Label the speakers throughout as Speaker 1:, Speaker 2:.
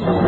Speaker 1: ධර්ම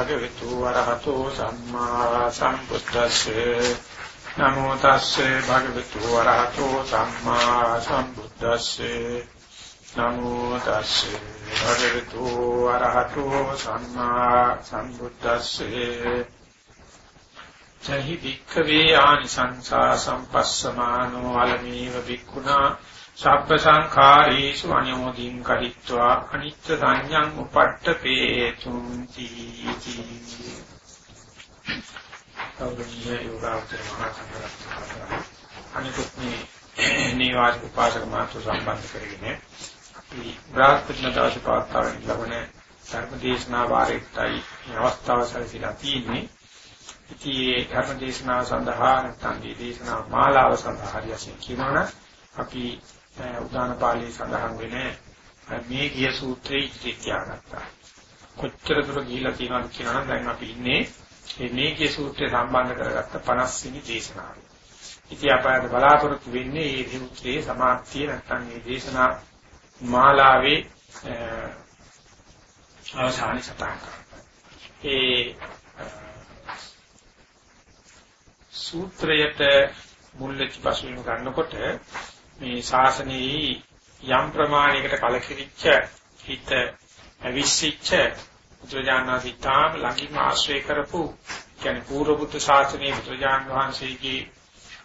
Speaker 2: භගවතු වරහතෝ සම්මා සම්බුද්දස්සේ. නමෝ තස්සේ භගවතු වරහතෝ සම්මා සම්බුද්දස්සේ. නමෝ තස්සේ භගවතු වරහතෝ සම්මා සම්බුද්දස්සේ. චහි වික්ඛවේ ආනිසංසා සම්පස්සමානෝ අලමේව වික්ඛුනා සබ්බ සංඛාරේසු අනියෝදින් කරිත්වා අනිත්‍ය සංඥං උපට්ඨපේතුම් තීති. කවුරුන්නේ යෝගාවචර මහා සංඝරත්නය. අනිකුත් මේ නීවාස උපාසක මාතු සම්බන්ධ කරගෙන අපි බ්‍රහස්පතින දවසේ පවත්වාගෙන ලබන ධර්මදේශනා වාරයටයි අවස්ථාව සැලසීලා තියෙන්නේ. ඉතින් මේ ධර්මදේශනාව සඳහා නැත්නම් දේශනා මාලාව සඳහා හරියසින් කියනවනම් අපි උදාන පාළියේ සඳහන් වෙන මේ ගිය සූත්‍රයේ ඉති තියාගත්තා. කොච්චර දුර ගිහිලා තියෙනවද කියනනම් දැන් අපි ඉන්නේ මේ ගිය සූත්‍රය සම්බන්ධ කරගත්ත 50 වෙනි දේශනාවේ. ඉතින් අපට බලාපොරොත්තු වෙන්නේ මේ සූත්‍රයේ සමාප්තිය නැත්නම් මේ දේශනා මාලාවේ අවසානයේ සටහන් ඒ සූත්‍රයට මුල් වෙච්ච පසුබිම ගන්නකොට මේ ශාසනයේ යම් ප්‍රමාණයකට කලකිරිච්ච හිත අවිශ්චිච්ච බුදුජානනාසිතාම ළඟින් ආශ්‍රය කරපු කියන්නේ පූර්ව බුද්ධ ශාසනයේ බුදුජාන වහන්සේගේ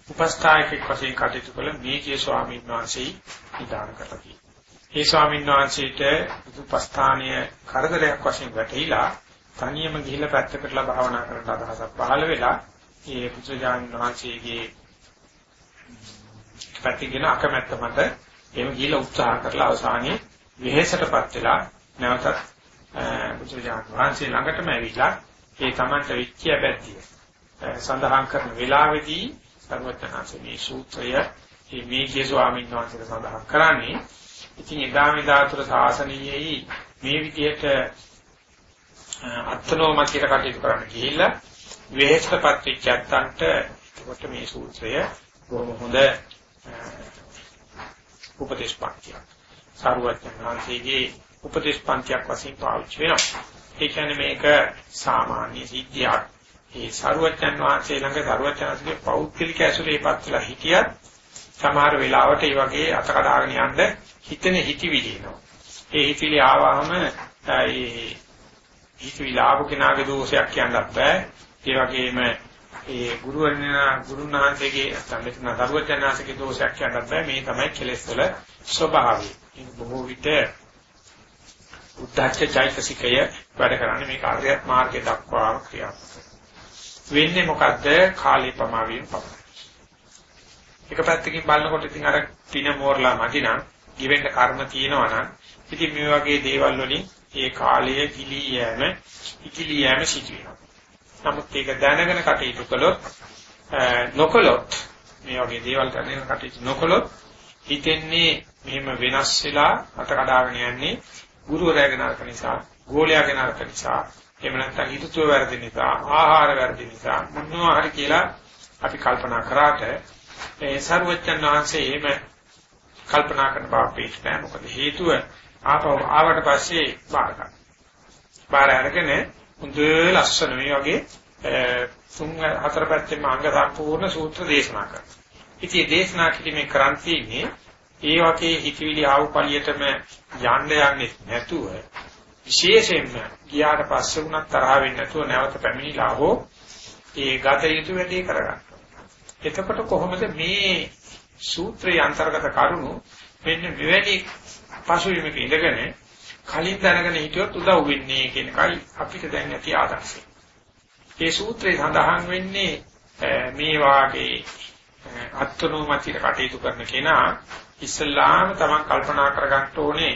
Speaker 2: උපස්ථායකෙක් වශයෙන් කටයුතු කළ මේකේ ස්වාමීන් වහන්සේ නිදාන කරති. ඒ ස්වාමීන් වහන්සේට උපස්ථානීය කරදරයක් වශයෙන් වැටහිලා තනියම ගිහිල්ලා පැත්තකටලා භාවනා කරන්න අදහසක් පහළ වෙලා ඒ බුදුජාන වහන්සේගේ පැතිගෙන අකමැත්ත මත එහෙම ගිහිල්ලා උත්සාහ කරලා අවසානයේ විහෙසටපත් වෙලා නැවතත් බුදුරජාණන් වහන්සේ ළඟටම ඇවිල්ලා ඒ තමන්ට විච්‍ය බැද්දිය සඳහන් කරන වෙලාවේදී සර්වඥාන්සේ මේ සූත්‍රය මේ මේකේ ස්වාමීන් වහන්සේට සඳහන් කරන්නේ ඉතින් එදා මෙදාතුර ශාසනීයයි මේ විදිහට අත්නෝමතියට කටයුතු කරන්න ගිහිල්ලා වෙහෙසටපත් වෙච්ච ඇත්තන්ට කොට මේ සූත්‍රය බොහොම හොඳ උපදේශ පන්තියක්. සාරවත්ඥාන්සේගේ උපදේශ පන්තියක් වශයෙන් පාවිච්චි වෙනවා. ඒ කියන්නේ මේක සාමාන්‍ය සිද්ධියක්. ඒ සාරවත්ඥාන් වහන්සේ ළඟ සාරවත්ඥාන්සේගේ පෞද්ගලික ඇසුරේ පත්ලා හිටියත් සමහර වෙලාවට ඒ වගේ අත කඩාගෙන යන්න හිතෙන හිතවිලි එනවා. ඒ හිතවිලි ආවහම ඒ හිතවිලි ආපු කෙනාගේ දෝෂයක් කියන්නත් බෑ. ඒ වගේම ඒ ගුරුවරයා ගුරුනාථගේ සම්මිතන දරුවචනාසගේ දෝෂයක් කියන්නත් බෑ මේ තමයි කෙලෙස් වල ස්වභාවය. මේ බොහෝ විට උද්දච්ච චෛතසිකය වැඩ කරන්නේ මේ කාර්යයක් මාර්ගය දක්වා ක්‍රියාත්මක. වෙන්නේ මොකද්ද? කාලේ ප්‍රමාවීම පමණයි. එක පැත්තකින් බලනකොට ඉතින් අර පින මෝරලා මදිනම් given කර්ම තියෙනවා නම් ඉතින් මේ වගේ දේවල් වලින් ඒ කාලය කිලී යෑම ඉකිලී යෑම සිදු වෙනවා. නමුත් ඒක දැනගෙන කටයුතු කළොත් නොකළොත් මේ වගේ දේවල් කරගෙන කටයුතු නොකළොත් හිතෙන්නේ මෙහෙම වෙනස් වෙලා අත කඩාගෙන යන්නේ ගුරුවරයාගෙන අරක නිසා, ගෝලයාගෙන අරක නිසා, එහෙම නැත්නම් හිතුව වැරදි නිසා, ආහාර වැරදි නිසා මොනවා හරි කියලා අපි කල්පනා කරාට ඒ සර්වඥන් වහන්සේ එහෙම කල්පනා කරන බව පිටනෑ මොකද හේතුව ආපහු ආවට පස්සේ බාර ගන්න. බාර අරගෙන හොඳ ලස්සන මේ වගේ තුන් හතර පැත්තෙම අංග සම්පූර්ණ සූත්‍ර දේශනා කරනවා. ඉතින් දේශනා කිරීමේ ක්‍රාන්තියේ ඒ වගේ හිතවිලි ආව පළියටම යන්න යන්නේ නැතුව විශේෂයෙන්ම ගියාට පස්සේ වුණත් තරහ වෙන්නේ නැතුව නැවත පැමිණිලා හෝ ඒ ගත යුතු වැඩේ කරගන්න. එතකොට කොහොමද මේ සූත්‍රයේ අන්තර්ගත කරුණු මෙන්න මෙවැනි පසුබිමක ඉඳගෙන කලින් දැනගෙන හිටියොත් උදව් වෙන්නේ කියන එකයි අපිට දැන් ඇති ආදර්ශය. මේ සූත්‍රයේ සඳහන් වෙන්නේ මේ වාගේ අත්නෝමතිර කටයුතු කරන කෙනා ඉස්ලාම තමන් කල්පනා කරගන්න ඕනේ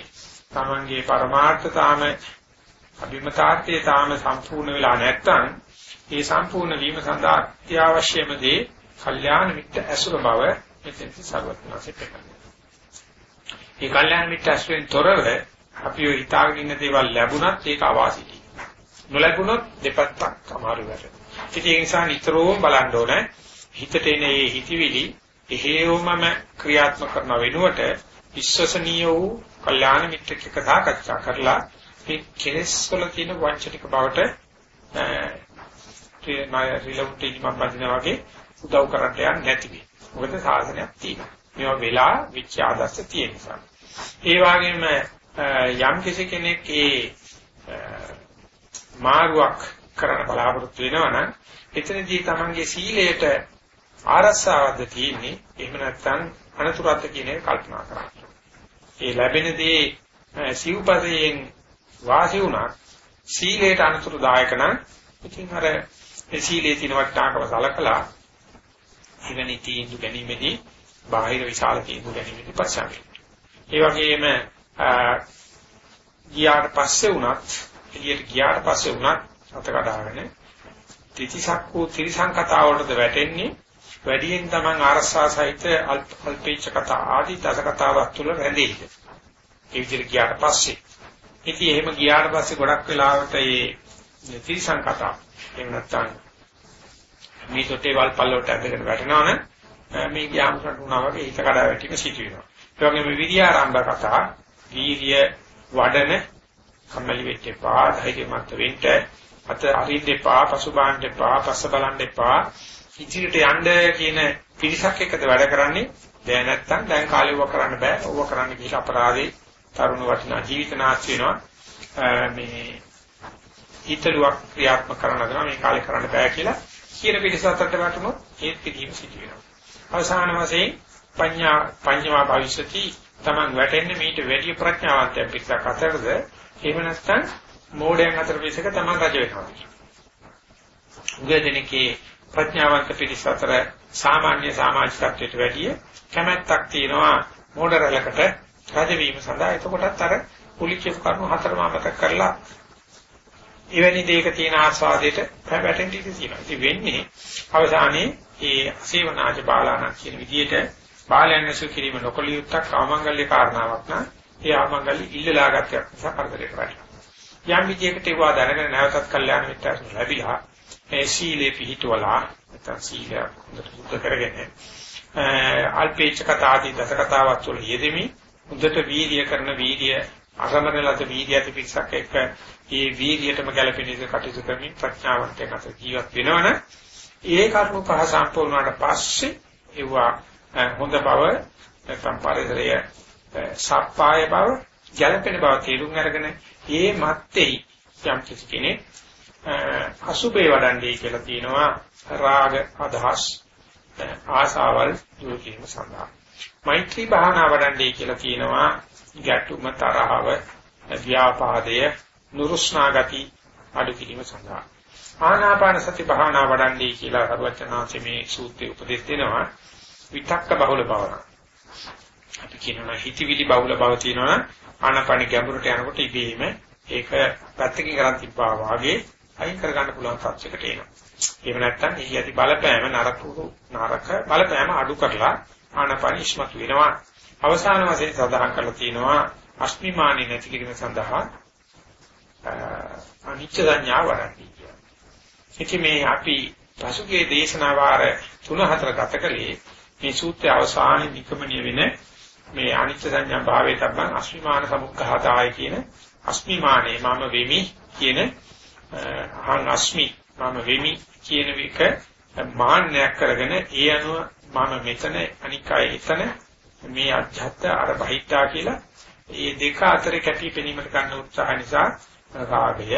Speaker 2: තමන්ගේ පරමාර්ථ තාම අභිමතාර්ථයේ තාම සම්පූර්ණ වෙලා නැත්නම් ඒ සම්පූර්ණ වීම සඳහා අත්‍යවශ්‍යම දේ කල්යාණ මිත්‍ර ඇසුර බව මෙතෙන් සර්වඥාසේ පෙන්නනවා. මේ කල්යාණ මිත්‍ර ඇසුරෙන් තොරව අපි ඔය හිතාගෙන ඉන්න දේවල් ලැබුණත් ඒක අවාසියි. නොලැබුණොත් දෙපැත්තක් අමාරු වැඩ. ඉතින් ඒ නිසා නිතරම බලන්න ඕනේ හිතට එන මේ හිතවිලි එහෙවමම ක්‍රියාත්මක කරන වෙනුවට විශ්වසනීය වූ කල්යාණ මිත්‍රෙක් එක්ක සාකච්ඡා කරලා මේ කෙලෙස් වල තියෙන වංචනික බවට ඒ ණය රිලවුට් ඉනිමක් බඳිනා වගේ උදව් කරන්න යන්නේ නැති වෙයි. මොකද සාසනයක් තියෙනවා. මේවා වෙලා විච ආදර්ශ තියෙන නිසා. ඒ වගේම යම් කිසි කෙනෙක් ඒ මාර්ගයක් කරන්න බලාපොරොත්තු වෙනවා නම් එතනදී තමන්ගේ සීලයට ආරස්සාවක්ද තියෙන්නේ එහෙම නැත්නම් අනතුරක්ද කියන එක කල්පනා කරන්න. ඒ ලැබෙන දේ සිව්පදයෙන් වාසි වුණා සීලයට අනතුරුදායක නම් ඉතින් අර ඒ සීලේ තියෙන වටිනාකම සලකලා එවැනි තීන්දුව ගැනීමේදී බාහිර විශාල තීන්දුව ගැනීමේදී පස්සාවේ. ඒ වගේම ගියාට පස්සේ වුණත් එළියට ගියාට පස්සේ වුණත් අත කඩාගෙන ත්‍රිතිසක් වූ ත්‍රිසං කතා වලටද වැටෙන්නේ? වැඩියෙන් Taman ආරස්සා සහිත අල්පේච්ඡ කතා ආදී දස කතාවක් තුළ රැඳෙයිද? ඒ විදිහට ගියාට පස්සේ. ඉතින් එහෙම ගියාට පස්සේ ගොඩක් වෙලාවට මේ ත්‍රිසං කතා එහෙම නැත්නම් මේ තොටේ වල් පල්ලෝට ඇදගෙන වැටෙනවනේ මේ ගියාම කටුනා වගේ හිත කඩා වැටීම සිදු වෙනවා ඒ වගේම විද්‍යාරම්භ කතා වීර්ය වඩන කම්මැලි වෙච්ච එපා ධෛර්යමත් වෙන්න. අත අරින්න එපා පසුබාන්න එපා පස්ස බලන්න එපා. ඉදිරියට යන්න කියන පිරිසක් එක්කද වැඩ කරන්නේ? දැන් නැත්තම් දැන් කාලේ ඔව කරන්න බෑ. ඔව කරන්න කියලා අපරාධේ තරුණ වටිනා ජීවිත නාස්ති වෙනවා. මේ හිතලුවක් ක්‍රියාත්මක කරන්න හදනවා. මේ කාලේ කරන්න බෑ කියලා කියන පිරිස අතරට වැටුණොත් ඒත් පිළිම සිදු වෙනවා අවසාන වශයෙන් පඤ්ඤා පඤ්ඤා භවිෂති. Taman වැටෙන්නේ මීට වැඩි ප්‍රඥාවන්තයෙක් පිටක් අතරද එහෙම නැත්නම් මෝඩයන් අතර පිටක Taman රජ වෙනවා. උගදෙනකේ ප්‍රඥාවන්ත පිරිස අතර සාමාන්‍ය සමාජිකත්වයට වැඩිය කැමැත්තක් තියෙනවා මෝඩ රැලකට රජ වීම සඳහා එතකොටත් අර පුලිච්ච කරුණු හතරම අමතක කරලා එවැනි දෙයක තියෙන ආස්වාදයට පැවැටෙන්න ඉඩ තියෙනවා. ඉතින් වෙන්නේ අවසානයේ ඒ සේවනාජ බාලාණන් කියන විදිහට බාලයන් ඇසු කිරීම නොකළ යුත්තක් ආමංගල්‍ය කාරණාවක් නම් ඒ ආමංගල්‍ය ඉල්ලලා ගත්තක් නිසා කරදරේ කරන්නේ. යම් විදියකට ඒවා දැනගෙන නැවතත් කල්යාණ මිත්‍යාසන ලැබිලා ඒ සීලේ පිහිටවලා නැත්නම් සීලය හොඳට සුද්ධ කරගෙන අල්පේච්ඡ කතා ආදී දස කතාවත් වල යෙදෙමි හොඳට වීර්ය කරන වීර්ය අසමරලත වීර්ය ඇති පිටසක් එක්ක ඒ වීර්යයටම ගැලපෙන විදිහට කටයුතු කරමින් ප්‍රඥාවන්තයෙන් අත ජීවත් වෙනවනේ ඒ කරුණු පහ සම්පූර්ණ වුණාට පස්සේ ඒවා හොඳ බව නැත්නම් පරිසරය සප්පාය බව ගැළපෙන බව තේරුම් අරගෙන ඒ මැත්තේ යම් කිසි කෙනෙක් අසුබේ වඩන්නේ කියලා තියෙනවා රාග අදහස් ආසාවල් දුරු කිරීම සඳහා. මෛත්‍රී භාවනා වඩන්නේ කියලා කියනවා ගැටුම තරහව ව්‍යාපාදය නුරුස්නා ගති අඩු කිරීම සඳහා. ආනාපාන සති භාවනා වඩන්නේ කියලා සරුවචනාංශයේ මේ සූත්‍රයේ උපදෙස් දෙනවා. විතක්ක බහුල භාවනා. අපි කියනවා හිතවිලි බහුල භාව තියෙනවා ආනපන ගැඹුරට යනකොට ඉබේම ඒක පැත්තකින් කරන් තිබ්බා වාගේ අයින් කර ගන්න පුළුවන් තත්යකට එනවා. එහෙම නැත්නම් එහි ඇති බලපෑම නරක නරක බලපෑම අඩු කරලා ආනපන ඉස්මතු වෙනවා. අවසාන වශයෙන් සඳහන් කරලා තියෙනවා අස්මිමානි නැති කිරීම සඳහා අනිච්ච සංඥා වරණී කියන. ඉතින් මේ අපි පසුගිය දේශනා වාර 3 4 ගත කළේ මේ සූත්‍රයේ අවසානයේ නිකමණිය වෙන මේ අනිත්‍ය සංඥා භාවයේ තබන අස්මිමාන සමුක්ඛාතාය කියන අස්මිමානේ මම වෙමි කියන අහං අස්මි මම වෙමි කියන එක මාන්නයක් කරගෙන ඒ අනුව මම මෙතන අනිකයි එතන මේ අධ්‍යාත්ම අර බහිත්තා කියලා මේ දෙක අතර කැපී පෙනීමට ගන්න උත්සාහ නිසා රාගය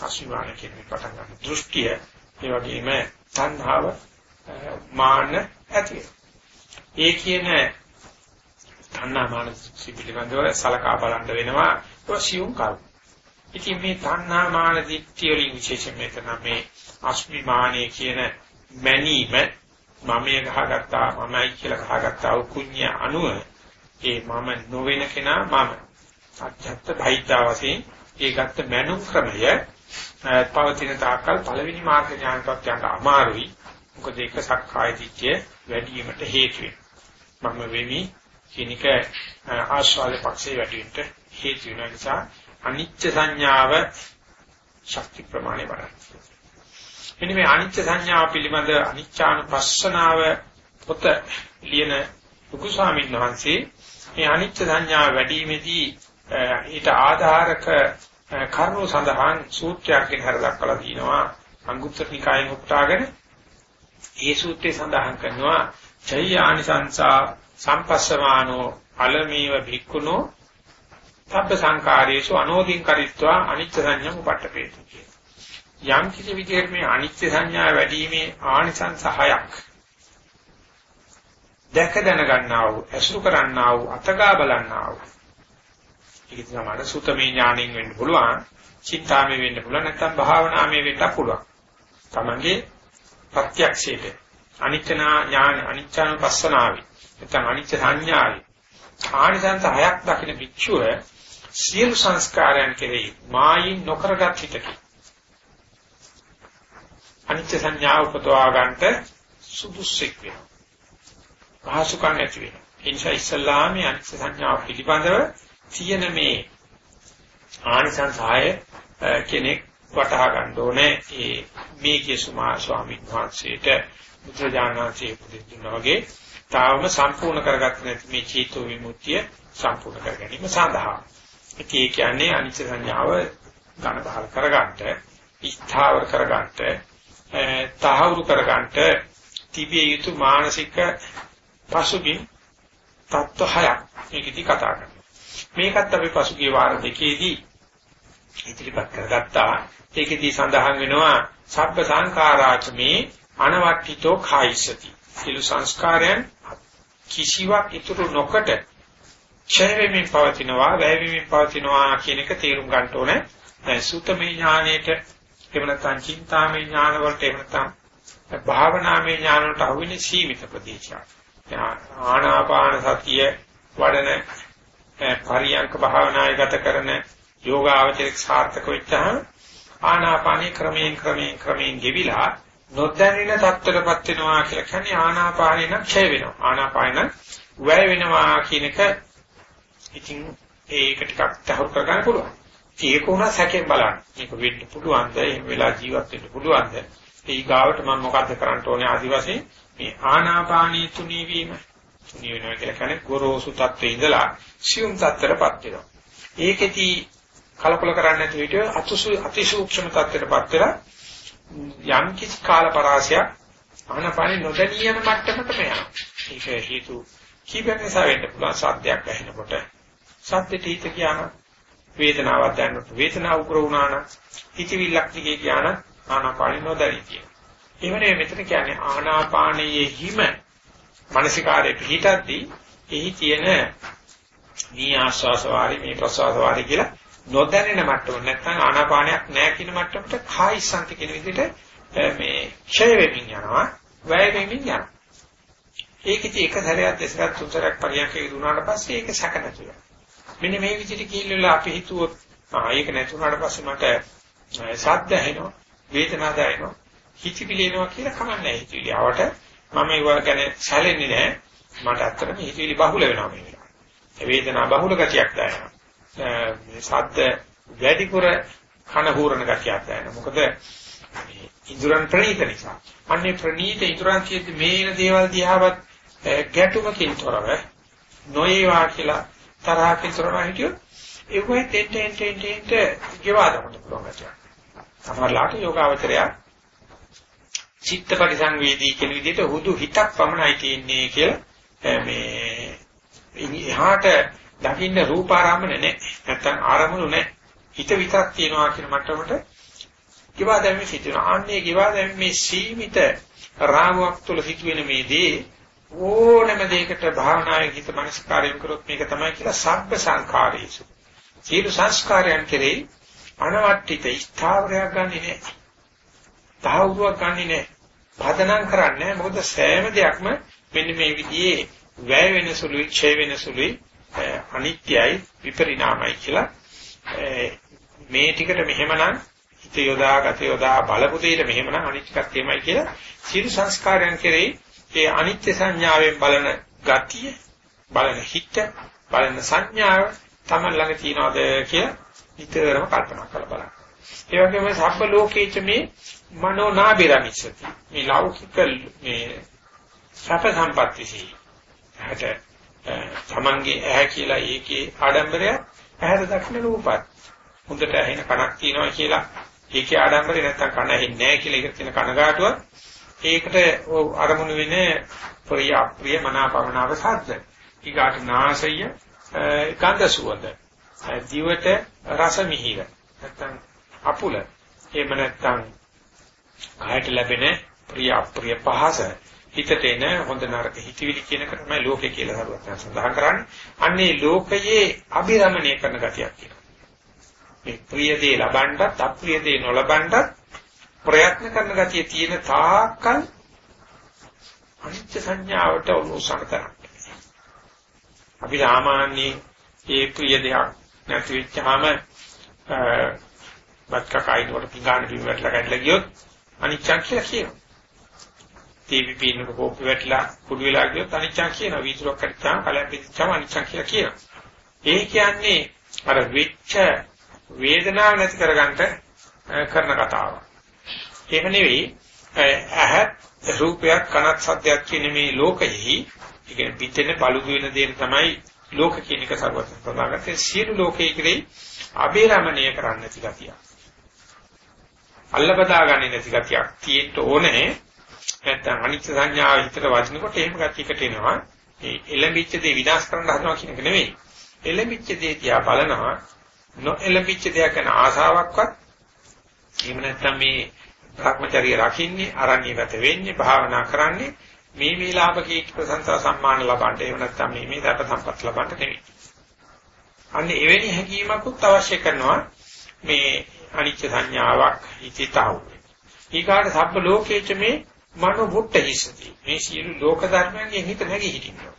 Speaker 2: අසුවාන කියන පටන් ගන්න. දෘෂ්ටිය ඒ වගේම තණ්හාව මාන ඇති. ඒ කියන තණ්හා මාන පිළිබඳව සලකා බලන්න වෙනවා වසියුම් කර්ම. ඉතින් මේ තණ්හා මාන දිට්ඨිය වලින් විශේෂයෙන් මෙතන මේ අස්මිමානයේ කියන මැනීම මමයේ ගහගත්තා මමයි කියලා ගහගත්තා වූ කුඤ්ඤ අනුව ඒ මම නොවන කෙනා මම. අත්‍යත්ත බහිද්ධා වශයෙන් ඒ ගත්ත මනු ක්‍රමය පවතින තාක්කල් පළවෙනි මාර්ග ඥානටත් යන්න අමාරුයි. මොකද ඒක සක්කාය දිට්ඨිය වැඩි වීමට හේතු වෙනවා. මම වෙමි කියන එක ආස්වාද පක්ෂේ වැඩි වෙන්න හේතු වෙන නිසා අනිත්‍ය සංඥාව ශක්ති ප්‍රමාණය වඩනවා. මෙන්න මේ අනිත්‍ය සංඥාව පිළිබඳ අනිච්චානුපස්සනාව පොත ලියන ලුකු ස්වාමීන් වහන්සේ මේ අනිත්‍ය සංඥාව වැඩිමේදී ඊට ආධාරක කරුණු සඳහන් සූත්‍රයක්ගෙන් හර දක්වලා තිනවා අංගුත්තර නිකායෙන් උපුටාගෙන ඒ සූත්‍රය සඳහන් කරනවා චෛයානිසංසා සම්පස්සමානෝ අලමේව භික්ඛුනෝ තබ්බ සංකාරයේසු අනෝදින් කරිත්වා අනිච්ච සංඥම උපට්ඨපේති කියන. යම් කිසි විදිහකට මේ අනිච්ච සංඥා වැඩිීමේ ආනිසංස හයක් දැක දැන ගන්නා වූ, අසුරු කරන්නා වූ, අතගා බලන්නා වූ. ඒක තමයි සුතමේ ඥාණයෙන් වෙන්න පුළුවන්, චිත්තාමේ වෙන්න පුළුවන්, නැත්නම් භාවනාමේ වෙන්න පුළුවන්. තමන්ගේ ප්‍රත්‍යක්ෂයේ අනිච්චනා ඥාන අනිච්චානුපස්සනාවේ නැත්නම් අනිච්ච සංඥාවේ ආනිසංස හයක් දකින්න භික්ෂුව සියලු සංස්කාරයන් කෙරෙහි මායින් නොකරගත් හිතකි. අනිච්ච සංඥාව උපදවා ගන්නට සුදුසුෙක් වෙනවා. පහසුකම් ඇති වෙනවා. ඒ නිසා ඉස්සල්ලාමේ අනිච්ච සංඥාව පිළිබඳව තියෙන මේ ආනිසංසය කෙනෙක් වටහා ගන්න ඕනේ. ඒ මේකේ සුමා ස්වාමීන් වහන්සේට බුදුජානනාංශයේ උපදෙස් වගේ තාවම සම්පූර්ණ කරගත්තේ නැති මේ චේතෝ විමුක්තිය සම්පූර්ණ කර ගැනීම සඳහා. ඒ කියන්නේ අනිච්ච සංඥාව ඝන බහල් කරගන්න, ස්ථාවර කරගන්න, තහවුරු කරගන්න තිබිය යුතු මානසික පසුබිම් තත්ත්ව හයක් මේකෙදි කතා කරනවා. මේකත් අපි පසුගිය වාර දෙකේදී ඉදිරිපත් කරගත්තා. ඒකෙදි සඳහන් වෙනවා සබ්බ සංඛාරාචමේ අනවට්ඨිතෝ khායිසති. සිළු සංස්කාරයන් කිසිවක් ඉතුරු නොකොට ඡය වෙමින් පවතිනවා, වැය වෙමින් පවතිනවා කියන එක තේරුම් ගන්න ඕනේ. දැන් සුතමේ ඥාණයට එහෙම නැත්නම් චින්තාමේ ඥාන වලට එහෙම නැත්නම් භාවනාමේ ඥාන වලට අහුවෙන්නේ සීමිත ප්‍රදේශයක්. ආනාපාන සතිය වඩන පරියංක භාවනාය ගත කරන යෝගාවචරික සාර්ථක වෙච්චහම ආනාපානී ක්‍රමයෙන් ක්‍රමයෙන් ක්‍රමයෙන් ගෙවිලා නොදැනෙන තත්ත්වයටපත් වෙනවා කියලා කියන්නේ ආනාපානේ නම් ක්ෂය වෙනවා. ආනාපාන වැය වෙනවා කියන එක ඉතින් ඒක ටිකක් තහවුරු කරගන්න පුළුවන්. ඒක උනා සැකෙන් බලන්න. මේක වෙන්න පුළුවන්ද? එහෙම වෙලා ජීවත් වෙන්න පුළුවන්ද? ඒ ගාවට මම මොකද්ද කරන්න ඕනේ ආදි වශයෙන් මේ ආනාපානී තුනී වීම තුනී වෙනවා කියලා කියන්නේ ගොරෝසු තත්ත්වේ ඉඳලා සියුම් තත්ත්වයටපත් වෙනවා. ඒකෙදි කලකොල කරන්නේ නැති විදිහ අතිසු අතිසූක්ෂම තත්ත්වයටපත් වෙලා යම් කිසි කාල පරාසයක් ආනාපානී නොදැනියන මට්ටමටම යනවා. ඒක හේතු කීපයක් නිසා වෙන්න පුළුවන් සාධ්‍යයක් ඇහෙනකොට සත්‍යෙට හිත කියන වේදනාවක් දැනනකොට වේදනාව උග්‍ර වුණා නම් හිතවිල්ලක් දිගේ කියන ආනාපානී නොදැනී කියන. එවනේ මෙතන කියන්නේ ආනාපානයේ හිම මානසිකාරයේ පිහිටද්දී එහි තියෙන මේ ආස්වාස වාරි මේ ප්‍රසවාස වාරි කියලා නොදැනෙන මට්ටම නැත්නම් ආනාපානයක් නැහැ කියන මට්ටමට කායිසන්ති කියන විදිහට මේ ක්ෂය වෙමින් යනවා වැය වෙමින් යනවා. ඒකෙදි එක සැරයක් දෙසරක් තුන්සරක් පරියන්කේ දුනාට පස්සේ ඒක සැක නැති වෙනවා. මෙන්න මේ විදිහට කියලා අපි හිතුවොත් ආ ඒක නැතුණාට පස්සේ මට සද්ද ඇහෙනවා වේදනාව දැනෙනවා හිතවිලි එනවා කියලා කමන්නේ හිතවිලි. ආවට මම ඒව ගැන සැලෙන්නේ නැහැ. මට ඇත්තටම හිතවිලි බහුල වෙනවා මේ වෙලාවට වේදනාව බහුල ගතියක් දැනෙනවා. සද්ද වැඩිපුර කන හූරන ගතියක් දැනෙනවා මොකද ඉන්ද්‍රයන් ප්‍රණීත නිසා අන්නේ ප්‍රණීත ඉන්ද්‍රයන් කියද්දි මේන දේවල් දිහාවත් ගැටුමකින් තොරව නොඒවා කියලා තරහකින් තොරව හිටියොත් ඒකෙන් ටෙන් ටෙන් ටෙන් ටෙන් ගෙවා ගන්න පුළුවන් ගැටියක්. සමහරලාට යෝගාවචරය චිත්ත පරිසංවේදී කියන විදිහට හුදු හිතක් පමණයි තියෙන්නේ කියලා මේ එහාට දකින්න රූපාරාමණ නැහැ. නැත්තම් ආරමුණු නැහැ. හිත විතරක් තියෙනවා කියන මට්ටමට කිවා දැමීම සිටිනවා. අන්නේ කිවා දැමීමේ සීමිත රාමුවක් තුළ සිටින මේ දේ ඕනම දෙයකට භාවනාවේ හිත මනස්කාරයෙන් කරොත් මේක තමයි කියලා සබ්බ සංඛාරේසු. සියලු සංස්කාරයන් කෙරෙහි අනවට්ටිත ස්ථාවරයක් ගන්නෙ නෑ. තහවුරුවක් ගන්නෙ නෑ. පදනම් කරන්නේ මොකද සෑම දෙයක්ම මෙන්න මේ විදිහේ වැය වෙන සුළුයි, ඡේ වෙන සුළුයි, අනිත්‍යයි, විපරිණාමයි කියලා මේ ටිකට මෙහෙමනම් හිත යොදා ගත යොදා බලපු දෙයට මෙහෙමනම් අනිත්‍යකත් එමය කියලා සියලු සංස්කාරයන් කෙරෙහි ඒ අනිත්‍ය සංඥාවෙන් බලන ගතිය බලන හිත බලන සංඥාව තමයි ළඟ තියනවාද කියලා නිතරම කල්පනා කරලා බලන්න. ඒ වගේම සබ්බ ලෝකේච මේ මනෝ නාබිරමිස්සති. මේ ලෞකික මේ සැප සම්පත්තිසි. හැට තමන්ගේ ඇහැ කියලා ඒකේ ආඩම්බරය ඇහැට දක්න රූපත්. හොඳට ඇහෙන කනක් තියෙනවා කියලා ඒකේ ආඩම්බරේ නැත්තම් කන ඇහෙන්නේ නැහැ කියලා ඒක තියෙන කනගාටුව ඒකට අරමුණු වෙන ප්‍රිය අප්‍රිය මනාපමනාව සද්ද. ඊගාට නාසය ගන්ධ සුවඳ. දිවට රස මිහිර. නැත්තම් අපුල. එහෙම නැත්තම් කායට ලැබෙන ප්‍රිය අප්‍රිය පහස. හිතට එන හොඳ නරක හිතවිලි කියන එක තමයි ලෝකේ කියලා හරුවත් සඳහන් කරන්නේ. අන්නේ ලෝකයේ අභිරමණය කරන ගතියක් කියනවා. මේ ප්‍රිය දේ ලබන්නත් අප්‍රිය දේ නොලබන්නත් ප්‍රයත්න කරන ගතිය තියෙන තාක්කල් අනිත්‍ය සංඥාවට උනුසන කරන්නේ. අපි සාමාන්‍ය ඒ ප්‍රිය දෙයක් නැති වෙච්චාම බත්ක කයින්වට පිඟාන බිමට ලගන්න ගියොත් අනිච්චං කියලා කියනවා. ටීවී පින්නක කෝප්පි වැටලා කුඩු වෙලා ගියොත් අනිච්චං කියනවා. වීදුරක් කඩච්චාම කලයක් පිටිච්චාම අනිච්චං කියලා කියනවා. ඒ කියන්නේ අර වෙච්ච වේදනාව නැති කරගන්න කරන කතාවක්. ඒක නෙවෙයි ඇහත් රූපයක් කනත් සද්දයක් කියන මේ ලෝකෙහි ඒ කියන්නේ පිටෙන බලුදු වෙන දේ තමයි ලෝක කියන එක සර්වත්‍ය ප්‍රදාගත්තේ සියලු ලෝකයේ කෙරෙහි අබේරමණය කරන්න නැති ගතිය. අල්ලපදා ගන්න නැති ගතියක් තියෙන්න ඕනේ. නැත්නම් අනිත්‍ය සංඥාව හිතට වදිනකොට එහෙම ගතියකට එනවා. ඒ එළඹිච්ච දේ විනාශ කරන්න හදනවා කියන එක නෙවෙයි. එළඹිච්ච දේ තියා බලනවා නොඑළඹිච්ච දෙයක් ගැන ආසාවක්වත් එහෙම නැත්නම් මේ භ්‍රමචර්ය රකින්නේ අරණ්‍යගත වෙන්නේ භාවනා කරන්නේ මේ මේ ලාභ කීර්ති ප්‍රශංසා සම්මාන ලබන්න එහෙම නැත්නම් මේ මේ දඩ සම්පත් ලබන්න නෙවෙයි. අන්න එවැනි හැඟීමකුත් අවශ්‍ය කරනවා මේ අනිච්ච සංඥාවක් හිතතාව. ඊකාට සබ්බ ලෝකේච මේ මනෝ මුට්ට හිස්සති. මේ සියලු ලෝක ධර්මයන්ගෙන් හිත නැගී හිටිනවා.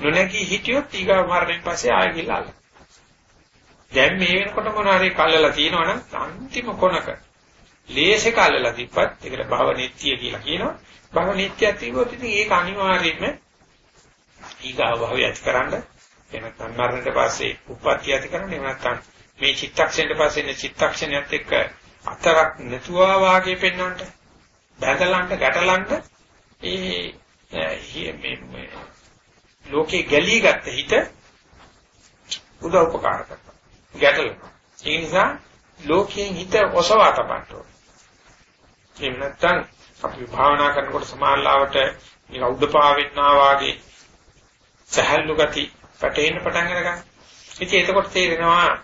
Speaker 2: නොනැගී හිටියොත් ඊගා මරණයෙන් පස්සේ ආයෙ ගිලාල. දැන් මේ වෙනකොට මොනවාරි කල්ලලා තියෙනවනම් අන්තිම කොනක ලේසේ කල්ලලා තිබ්බත් ඒකට භව නිට්ටිය කියලා කියනවා. භව නිට්ටියක් තිබුණොත් ඉතින් ඒක අනිවාර්යයෙන්ම ඊගා භවය ඇතිකරන්න එහෙම නැත්නම් මරණයට පස්සේ උප්පත්ති ඇතිකරන්න එහෙම නැත්නම් මේ චිත්තක්ෂණයට පස්සේ ඉන්න චිත්තක්ෂණයත් එක්ක අතරක් නැතුවා වාගේ පෙන්වන්නට බැඳලන්න ගැටලන්න ඒ මේ ලෝකේ ගැලී ගත්ත හිත උදව් උපකාර කරනවා. ගැටලනවා ඒ නිසා ලෝකයෙන් හිත ඔසවා තබන්න ඕනේ. එහෙම නැත්නම් අපි භාවනා කරනකොට සමාල්ලාවට නික උඩපාවෙන්නා වාගේ සහල්ලු ගති පැටෙන්න පටන් අරගන්න. ඉතින් එතකොට තේරෙනවා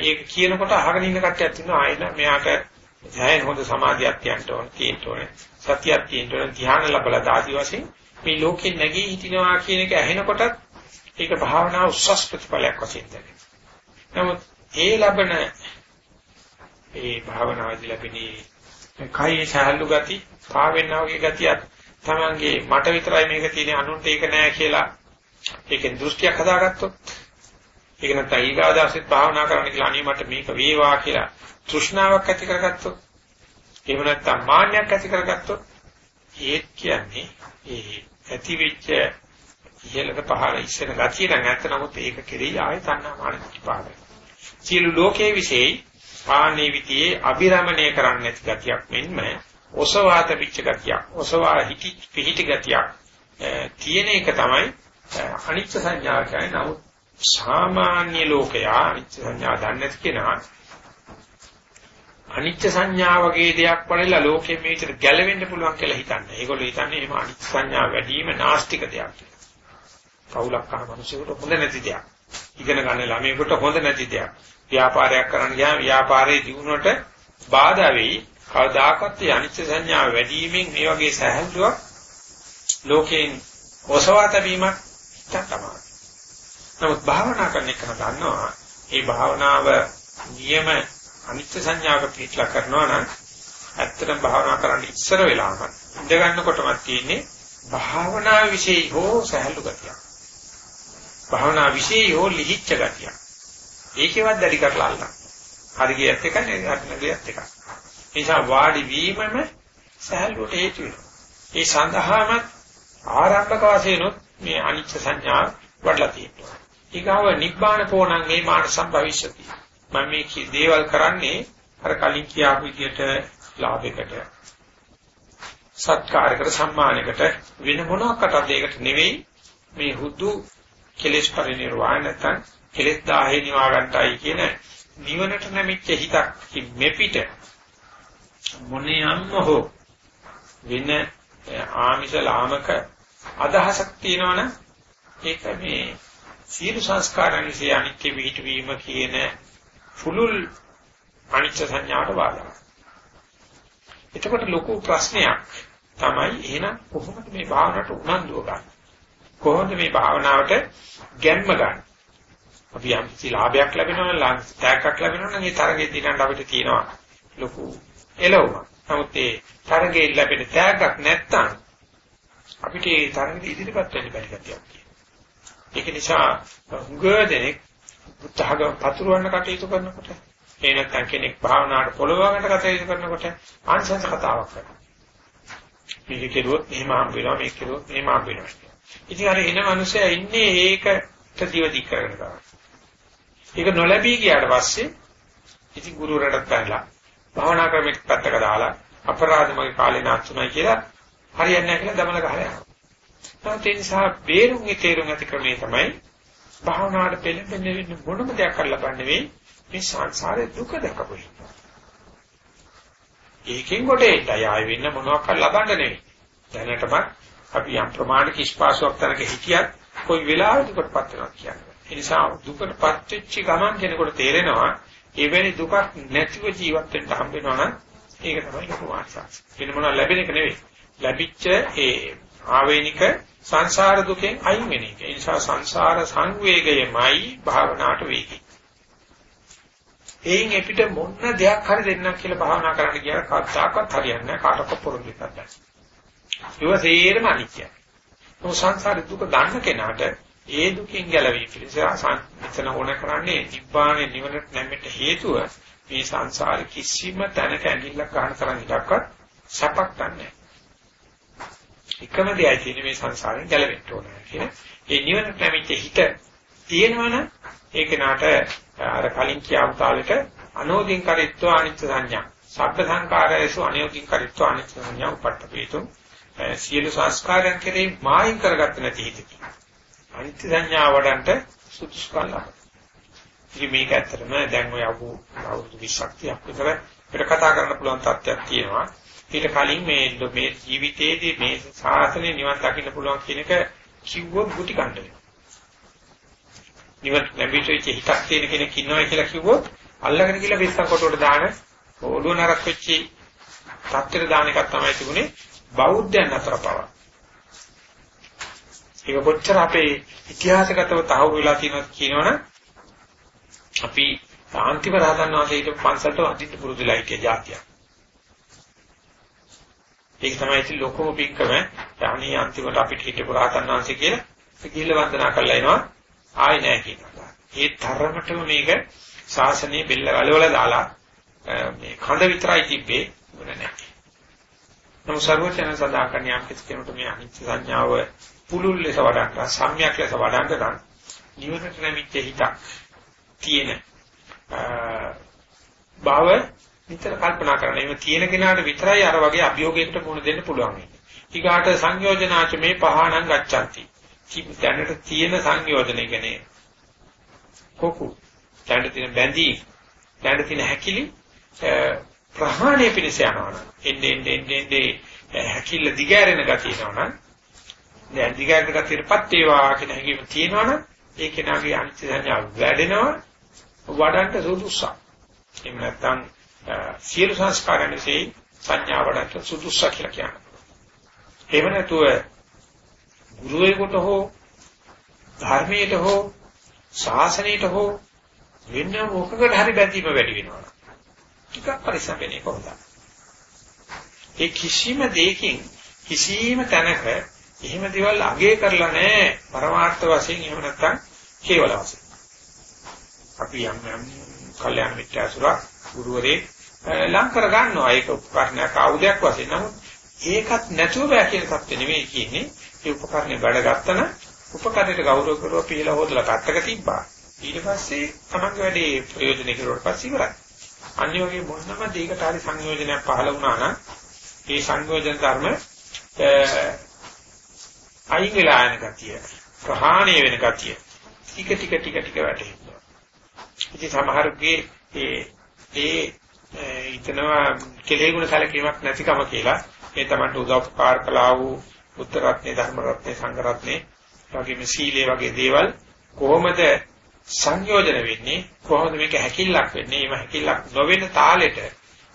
Speaker 2: ඒක කියනකොට අහගෙන ඉන්න කට්ටියක් ඉන්නවා ආයෙත් මෙයාට ධ්‍යාන හොඳ සමාධියක් තියන්න ඕන තියෙන්න ඕන සතියක් තියෙන්න ඕන ධ්‍යාන ලැබලා ආදි වශයෙන් මේ ලෝකෙ නැගී හිටිනවා කියන එක ඇහෙනකොටත් ඒක භාවනා උස්සස් ප්‍රතිඵලයක් වශයෙන් දැනෙනවා. නමුත් ඒ ලබන ඒ භාවනාවේදී ලැබෙන කයේ සහැල්ලු ගති, පාවෙන්නා වගේ ගතියක් තමන්ගේ මට විතරයි මේක තියෙන්නේ අනුන්ට ඒක නෑ කියලා ඒකෙන් දෘෂ්ටියක් හදාගත්තොත් ඒක නැත්නම් ඊගාදාසෙත් භාවනා කරන්න කියලා අනේ මට මේක වේවා කියලා තෘෂ්ණාවක් ඇති කරගත්තොත් එහෙම නැත්නම් මාන්නයක් ඇති කරගත්තොත් ඒත් කියන්නේ ඒ ඇති වෙච්ච ඉහළට පහළ ඉස්සෙන ගතිය නම් නැත්නම් නමුත් ඒක කෙරෙහි ආය තණ්හා මාන ප්‍රතිපාදයි. සියලු ලෝකයේ විශේෂයි ආනේ විදියේ අභිරමණය කරන්නේ නැති ගතියක් මෙන්ම ඔසවාත පිච්ච ගතියක් ඔසවා හිටි පිහිටි ගතියක් තියෙන එක තමයි අනිච්ච සංඥා කියන්නේ නමුත් සාමාන්‍ය ලෝකයා අනිච්ච සංඥා දන්නේ නැති කෙනා අනිච්ච සංඥා වගේ දෙයක් වලලා ලෝකෙ මේකට ගැලවෙන්න පුළුවන් කියලා හිතන්නේ. ඒගොල්ලෝ හිතන්නේ එහෙම අනිච්ච සංඥා වැඩිම නාස්තික දෙයක් කියලා.
Speaker 3: පවුලක් කරන මිනිසෙකුට හොඳ නැති දෙයක්. ඉගෙන ගන්න ළමයෙකුට හොඳ නැති දෙයක්. ව්‍යාපාරයක් කරන්න ගියාම ව්‍යාපාරයේ දියුණුවට බාධා වෙයි. කවදාකවත් අනිත්‍ය සංඥාව වැඩිවීමෙන් මේ වගේ සැහැල්ලුවක් ලෝකයෙන් ඔසවා තැබීමක් තමයි. නමුත් භාවනා කරන එක දන්නවා ඒ භාවනාව නියම අනිත්‍ය සංඥාවක පිටලා කරනවා නම් ඇත්තටම භාවනා කරන්න ඉස්සර වෙලාම ඉඳ ගන්නකොටම තියෙන්නේ භාවනා વિશે හෝ සහැල්ලු ගතියක්. භාවනා વિશે හෝ ලිහිච්ච ගතියක්. ඒකේවත් දැඩි කරලා අල්ලන්න. හරි ගියත් එකයි නැත්නම් ගියත් එකයි. ඒ නිසා වාඩි වීමම සහැල්ලුවට හේතු වෙනවා. ඒ සඳහාම ආරම්භක වශයෙන් මේ අනිච්ච සංඥා වඩලා තියෙනවා. ඊගාව නිබ්බාන පෝණං මේ මාන සම්භවිෂති. මම මේ කී දේවල් කරන්නේ අර කලින් කියාපු විදිහට ලාභයකට සත්කාරයකට සම්මානයකට වෙන මොනවාකටද ඒකට නෙවෙයි මේ හුදු කෙලෙස් පරිනිර්වාණ නැත්නම් කෙලෙස් දාහේ නිවා ගන්නටයි කියන නිවනට නැමිච්ච හිතක් මෙපිට මොනියම්ම හෝ වෙන ආමිෂ ලාමක අදහසක් තියෙනවනම් ඒක මේ සියලු සංස්කාරයන් විශ්ේ අනිත්‍ය පිහිටවීම කියන fulul අනිත්‍ය සංඥාට බාධා. එතකොට ලොකු ප්‍රශ්නයක් තමයි එහෙනම් කොහොමද මේ භාවනාවට උනන්දුව ගන්න? කොහොමද මේ භාවනාවට ගැම්ම ගන්න? අපි යම් කිසි ලාභයක් ලැබෙනවා නම් තෑග්ගක් ලැබෙනවා නම් ඒ තරගේ දිනන්න අපිට තියෙනවා ලොකු එළවුම. නමුත් ඒ තරගේ ලැබෙන තෑග්ගක් නැත්තම් අපිට ඒ තරගෙ ඉදිරිපත් වෙන්න බැරි කතියක්. ඒක නිසා හුඟ දෙනෙක් උත්සාහව පතුරවන්න කටයුතු කරනකොට ඒ නැත්නම් කෙනෙක් භාවනාවට පොළවකට කටයුතු කරනකොට ආංශංශ කතාවක් කරනවා. මේක කෙරුවොත් එහෙම හම්බ වෙනවා මේක කෙරුවොත් එහෙම හම්බ වෙනවා. ඉතින් අර එන මිනිස්සයා ඉන්නේ ඒකට දිවදි කරගෙන තමයි. ඒක නොලැබී ගියාට පස්සේ ඉතින් ගුරුවරයාට පැනලා භාවනා ක්‍රමයක පැත්තක දාලා අපරාධමගේ කාලේ නාස්තුනයි කියලා හරියන්නේ නැහැ කියලා දමල ගහලා යනවා. නැත්නම් ඒ නිසා බේරුම්ගේ තේරුම් ඇති ක්‍රමේ තමයි භාවනාවට පෙළඹෙන්නේ වෙන මොනම දෙයක් කරලා ගන්න වෙයි මේ සංසාරේ දුක දැකපොයි. ඒකෙන් කොට එන්නයි ආයෙ වෙන්න මොනවක් ලබන්න නෙවෙයි. දැනටම අපි යම් ප්‍රමාණික ස්පාසුවක් තරක හිටියත් කොයි වෙලාවකටපත් වෙනවා කියන්නේ. ඒ නිසා දුකටපත් වෙච්ච ගමන් කෙනෙකුට තේරෙනවා එවැනි දුකක් නැතිව ජීවත් වෙන්න හම්බ වෙනවා නම් ඒක තමයි ලොකු වාසනාවක්. වෙන මොනවා ලැබෙන එක නෙවෙයි. ලැබිච්ච ඒ ආවේනික සංසාර දුකෙන් අයින් වෙන එක. ඒ නිසා සංසාර සංවේගයමයි භාවනාවට වේගය. එයින් අපිට මොන දෙයක් හරි දෙන්නම් කියලා භාවනා කරන්න කියලා කවදාකවත් හරියන්නේ නැහැ කාටවත් පොරොන්දු එකක් නැහැ. ඒව සේරම අනිත්‍යයි. මොකද සංසාර දුක ගන්න කෙනාට ඒ දුකින් ගැලවී පිළිස මෙතන ඕන කරන්නේ නිබ්බානේ නිවනට නැමෙට හේතුව මේ සංසාර කිසිම තැනක ඇඟිල්ලක් ගන්න තරම් ඉඩක්වත් සැපක් නැහැ. එකම දෙයයි තියෙන්නේ මේ සංසාරයෙන් ගැලවෙන්න ඕන කියන. ඒ නිවන ප්‍රමිත හිත තියෙනවනම් ඒක නාට අර කලින් කියපු තාලෙට අනෝදින් කරිත්ව අනිත්‍ය සංඥා. සබ්බ සංකාරයසු අනෝදින් කරිත්ව අනිත්‍ය සංඥා උපට්ඨපේතු. සියලු සංස්කාරයන් කෙරෙහි මායින් කරගත්ත නැති හිතකි. අනිත්‍ය සංඥා වඩන්ට සුදුසුකම් ලබනවා. ඉතින් මේක ඇත්තටම දැන් ඔය අවුරුදු 20ක් 30ක් විතර අපිට කතා කරන්න පුළුවන් තත්ත්වයක් තියෙනවා. ඊට කලින් මේ මේ ජීවිතයේදී මේ සාසනේ නිවන් දකින්න පුළුවන් කියන එක කිව්වොත් ගුටි කන්න වෙනවා. නිවන් ලැබිච්ච හිතක් තියෙන කෙනෙක් ඉන්නවා කියලා කිව්වොත් අල්ලගෙන ගිහලා බෙස්සන් කොටුවට දාන ඔළුව නරක් වෙච්ච තත්ත්වෙට දාන එකක් තමයි තිබුණේ බෞද්ධයන් අතර පවා. ඒක කොච්චර අපේ ඉතිහාසගතව තහවුරු වෙලා තියෙනවද කියනවනම් අපි අන්තිම රහතන් වහන්සේට පන්සලට අදින්න පුරුදුලා හිටිය જાතියක්. ඒක තමයි ඉතින් ලොකම පික්කම යහනී අන්තිමට අපිට හිටපු රහතන් වහන්සේ කියලා ගිහිල්ලා වන්දනා කරලා එනවා ආයි නෑ කියනවා. ඒ තරමටම මේක ශාසනයේ බෙල්ල වලවල දාලා මේ කඳ විතරයි තිබ්බේ මොන නැහැ. නමුත් සර්වචන සදා කරන යම් කිසි කෙනෙකුට මේ අනිත්‍ය සංඥාව පුලුල් ලෙස වඩන්න සම්‍යක් ලෙස වඩන්න නම් නිවනට නැමිච්ච හිතක් තියෙන බව නිතර කල්පනා කරන්න. එහෙම තියෙන කෙනාට විතරයි අර වගේ අභියෝගයකට මුහුණ දෙන්න පුළුවන් වෙන්නේ. ඊගාට සංයෝජනාච මේ පහණං ගච්ඡanti. දැනට තියෙන සංයෝජන කියන්නේ කොකු. දැනට තියෙන බැඳී, දැනට තියෙන හැකිලි ප්‍රහාණය පිණිස යනවා නම් එන්නේ එන්නේ එන්නේ හැකිල්ල දිගෑරෙන ගතිය යනවා නම් දැන් දිගට ගතියටපත් වේවා කියන හැඟීම තියෙනවනම් ඒ කෙනාගේ අනිත්‍ය සංඥා වැඩෙනවා වඩන්ට සුදුසුසක්. එහෙම නැත්නම් සියලු සංස්කාරයන්සේ සංඥා වඩන්ට සුදුසුසක් කියලා කියනවා. එහෙම නැතුව ගුරුවරයෙකුට හෝ ධර්මයට හෝ ශාසනයට හෝ වෙන මොකකට හරි බැඳීම වැඩි වෙනවා. ටිකක් පරිස්සම් වෙන්නේ කොහොමද? ඒ කිසිම දෙයකින් කිසිම තැනක එහෙම දේවල් අගය කරලා නැහැ පරමාර්ථ වශයෙන් එහෙම නැත්නම් කේවල වශයෙන්. අපි යම් යම් කල්යාණ මිත්‍යාසුර ගුරුවරේ ලං කර ගන්නවා ඒක උපකරණයක් ආයුධයක් වශයෙන්. නමුත් ඒකත් නැතුව බෑ කියන සත්‍ය නෙමෙයි කියන්නේ. ඒ උපකරණය වැඩ ගත්තන උපකරණයට ගෞරව කරලා පිළිලා හොදලා පැත්තක තිබ්බා. ඊට පස්සේ තමන්ගේ වැඩේ ප්‍රයෝජන කෙරුවට පස්සේ ඉවරයි. අනිත් වගේ මොනම දෙයකට හරි සංයෝජනයක් පහළ වුණා නම් ඒ සංයෝජන ධර්ම අයින් වෙලා යන ගතිය ප්‍රහාණය වෙන ගතිය ටික ටික ටික ටික වැටෙනවා. ඉතින් සමහරුගේ ඒ ඒ ඊතනවා කෙලෙගුණ සැලකීමක් නැතිකම කියලා ඒ තමන්ට උදව්පකාර කළා වූ බුද්ධ රත්නේ ධර්ම රත්නේ සංඝ රත්නේ වගේම සීලේ වගේ දේවල් කොහොමද සංයෝජන වෙන්නේ කොහොමද මේක හැකිල්ලක් වෙන්නේ මේ හැකිල්ලක් නොවන තාලෙට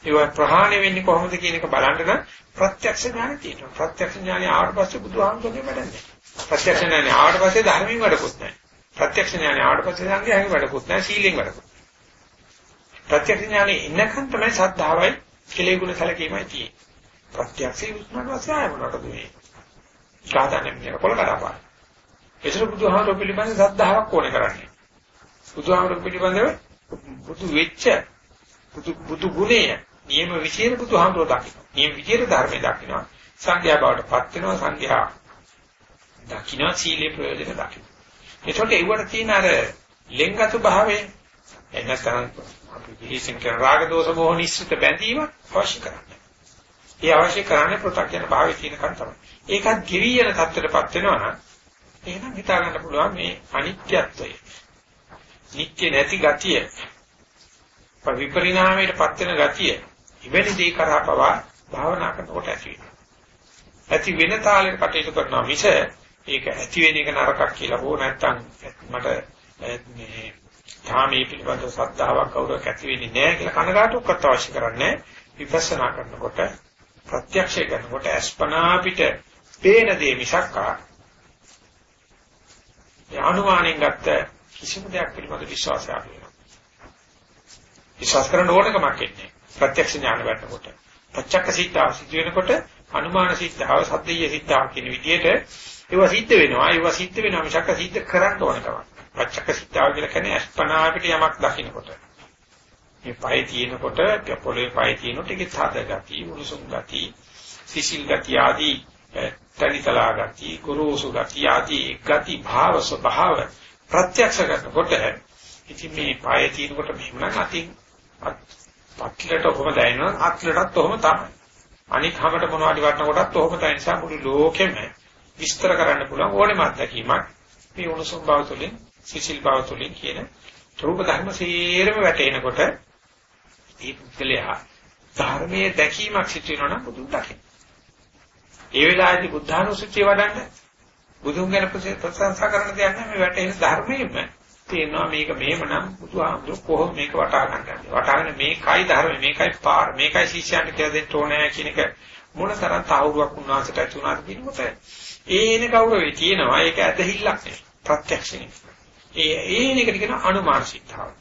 Speaker 3: ඒක ප්‍රහාණය වෙන්නේ කොහොමද කියන එක බලන්න නම් ප්‍රත්‍යක්ෂ ඥානෙ තියෙනවා. ප්‍රත්‍යක්ෂ ඥානෙ ආවට පස්සේ බුදුහාමුදුරනේ වැඩන්නේ. ප්‍රත්‍යක්ෂ ඥානෙ ආවට පස්සේ ධර්මයෙන් වැඩකුත් නැහැ. ප්‍රත්‍යක්ෂ ඥානෙ ආවට පස්සේ සංඝයාගෙන් වැඩකුත් නැහැ. සීලෙන් වැඩකුත්. ප්‍රත්‍යක්ෂ ඥානෙ ඉන්නකන් තමයි සද්ධාවයි කෙලෙගුණ සැලකීමයි තියෙන්නේ. ප්‍රත්‍යක්ෂේ උස්මන වශයෙන් මොනවද මේ? සාධනෙ මේක පොළ කරපා. ඒසර බුදුහාමුදුර පිළිබඳ සද්ධාාවක් ඕනේ කරන්නේ. බුදුහාමුදුර පිළිබඳව බුදු වෙච්ච බුදු බුදු ගුණය නියම විශේෂ බුදුහාමුදුර දකින්න. නියම විශේෂ ධර්මයේ දකින්න. සංඝයා බවට පත් වෙනවා සංඝයා දකින්න සීලේ ප්‍රයෝජන දකින්න. ඒකට ඒවට තියෙන අර ලෙන්ගතු භාවය එන්නතරම් අපි විශේෂයෙන් කරන රාග දෝෂ මොහ නිශ්චිත බැඳීම අවශ්‍ය කරන්නේ. ඒ අවශ්‍ය කරන්නේ ප්‍රත්‍යක්ෂන භාවයේ තියෙනකන් තමයි. ඒකත් ගෙවි යන තත්ත්වයටපත් වෙනවා නම් එහෙනම් හිතා ගන්න පුළුවන් මේ අනිත්‍යත්වය. නිත්‍ය නැති ගතිය විපරිණාමයටපත් වෙන ගතිය ඉවෙනි දේ කරා පවා භාවනා කරනකොට ඇති වෙනවා. ඇති වෙන තාලෙට කටයුතු කරනවා මිස ඒක ඇති වෙන එක නරකක් කියලා හෝ නැත්තම් මට මේ ධාමී පිළිබඳ සද්ධාාවක් කවුරක් ඇති වෙන්නේ නැහැ කියලා කනගාටුවක්වත් අවශ්‍ය කරන්නේ විපස්සනා කරනකොට ප්‍රත්‍යක්ෂය කරනකොට අස්පනා පිට පේන දේ මිසක්කා යානුමානෙන් ගත්ත කිසිම දෙයක් පිළිබඳ විශ්වාසයක් වෙනවා. විශ්වාස කරන්න ඕනකමක් එන්නේ. ප්‍රත්‍යක්ෂ ඥාන වැටෙනකොට. පච්චක්ක සිද්ධා සිද්ධ වෙනකොට අනුමාන සිද්ධාව සද්දීය සිද්ධා කියන විදිහට ඒවා සිද්ධ වෙනවා. ඒවා සිද්ධ වෙනවා මිසක් සිද්ධ කරන්න ඕනකමක්. පච්චක්ක සිද්ධාව කියලා කියන්නේ අස්පනා පිට යමක් දකින්නකොට. මේ පය තියෙනකොට පොළවේ පය තියෙනකොට ඒකේ තද ගතිය, උණුසුම් ගතිය, සිසිල් ගතිය ආදී තනිතලා ගතිය, ගුරුසු ගතිය ආදී ගති භාව ස්වභාව ප්‍රත්‍යක්ෂ කරනකොට ඉතින් මේ පය තියෙනකොට මෙහෙම අතින් පත්ලට කොහොම දැනෙනවා අත්ලටත් කොහොම තමයි. අනිත් හැමකට මොනවද වටනකොටත් කොහොම තමයි නිසා මුළු ලෝකෙම විස්තර කරන්න පුළුවන් ඕනෙම අත්දැකීමක් මේ උණුසුම් බව තුළින් සිසිල් බව තුළින් කියන රූප ධර්ම සේරම වැටෙනකොට ඒ පුද්ගලයා ධර්මයේ දැකීමක් සිදු වෙනවා නම් බුදුන් දකින්න. ඒ වෙලාවේදී බුද්ධානුස්සතිය වඩන්න බුදුන් ගැන ප්‍රශංසා කරන දෙයක් නෑ මේ වැටෙන ධර්මයේම තේනවා මේක මෙහෙමනම් බුදුහාමුදුරුවෝ කොහොම මේක වටහා ගන්නද වටහාගෙන මේකයි ධර්ම මේකයි පාර මේකයි ශිෂ්‍යයන්ට කියලා දෙන්න ඕනේ කියන එක මොන තරම් තාවුරුවක් උන්වහන්සේට ඇති වුණාද කියනකොට ඒ එන කවුරුවේ තියෙනවා. ඒක ඇදහිල්ලක් නෙවෙයි. ප්‍රත්‍යක්ෂණය ඒ ඒන එකට කියන අනුමාන සිද්ධාව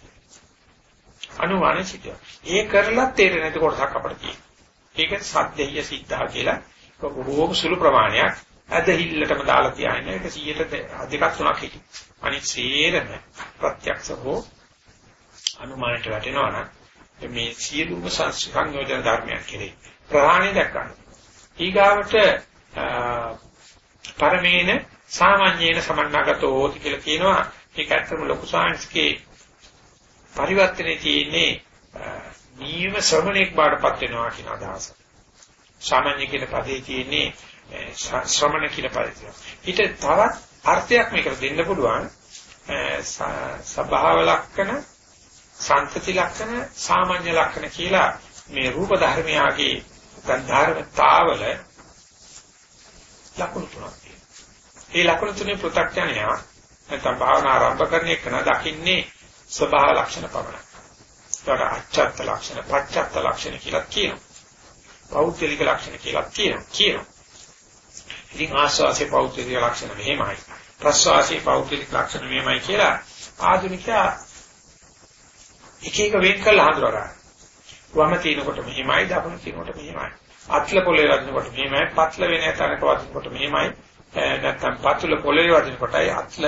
Speaker 3: අනුමාන සිද්ධාව ඒ කරලා තේරෙන්නේ නැති කොටසක් අපිට තියෙනවා ඒක සද්දේය සිද්ධා කියලා බොහෝම සුළු ප්‍රමාණයක් ඇදහිල්ලටම දාලා තියාගෙන ඒක 100ට දෙකක් තුනක් හිටි. අනිත් සේරම ප්‍රත්‍යක්ෂ හෝ අනුමානයට වැටෙනවා නම් මේ සියලුම සංයෝජන ධර්මයක් කෙරේ ප්‍රහාණය දක්වන්න. ඊගාවට පරමේන සාමාන්‍යයෙන් සමන්නාගතෝති කියලා කියනවා. ඒක ඇත්තම ලොකු සාංශකේ පරිවර්තනයේ තියෙන්නේ නියම ශ්‍රමණෙක් බාටපත් වෙනවා කියන අදහස. සාමාන්‍ය කියන පදේ තියෙන්නේ ශ්‍රමණ කියලා පරිදි. ඊට තවත් අර්ථයක් මේකට දෙන්න පුළුවන්. සබාව ලක්ෂණ, සංතති ලක්ෂණ, සාමාන්‍ය ලක්ෂණ කියලා මේ රූප ධර්මයාගේ ධර්මතාවල ලක්ෂණ තුනක් තියෙනවා. ඒ ලක්ෂණ තුනේ පෘථග්ජනයා නැත්නම් භාවනා ආරම්භ කරන එක දකින්නේ ස්වභාව ලක්ෂණ පමණයි. ඒකට අච්ඡත්ත ලක්ෂණ, පච්ඡත්ත ලක්ෂණ කියලා කියනවා. පෞද්ගලික ලක්ෂණ කියලා කියනවා. කියනවා. ඉතින් ආස්වාසේ පෞද්ගලික ලක්ෂණ මෙහෙමයි. ප්‍රස්වාසේ පෞද්ගලික ලක්ෂණ මෙහෙමයි කියලා ආධුනිකයා එක එක වෙන් කරලා හඳුනා ගන්න. වම තිනකොට මෙහෙමයි, දකුණ තිනකොට මෙහෙමයි. අත්ල පොළේ වදිනකොට මෙහෙමයි, පත්ල වෙන තැනක වදිනකොට මෙහෙමයි. නැත්තම් පතුල පොළේ වදිනකොටයි අත්ල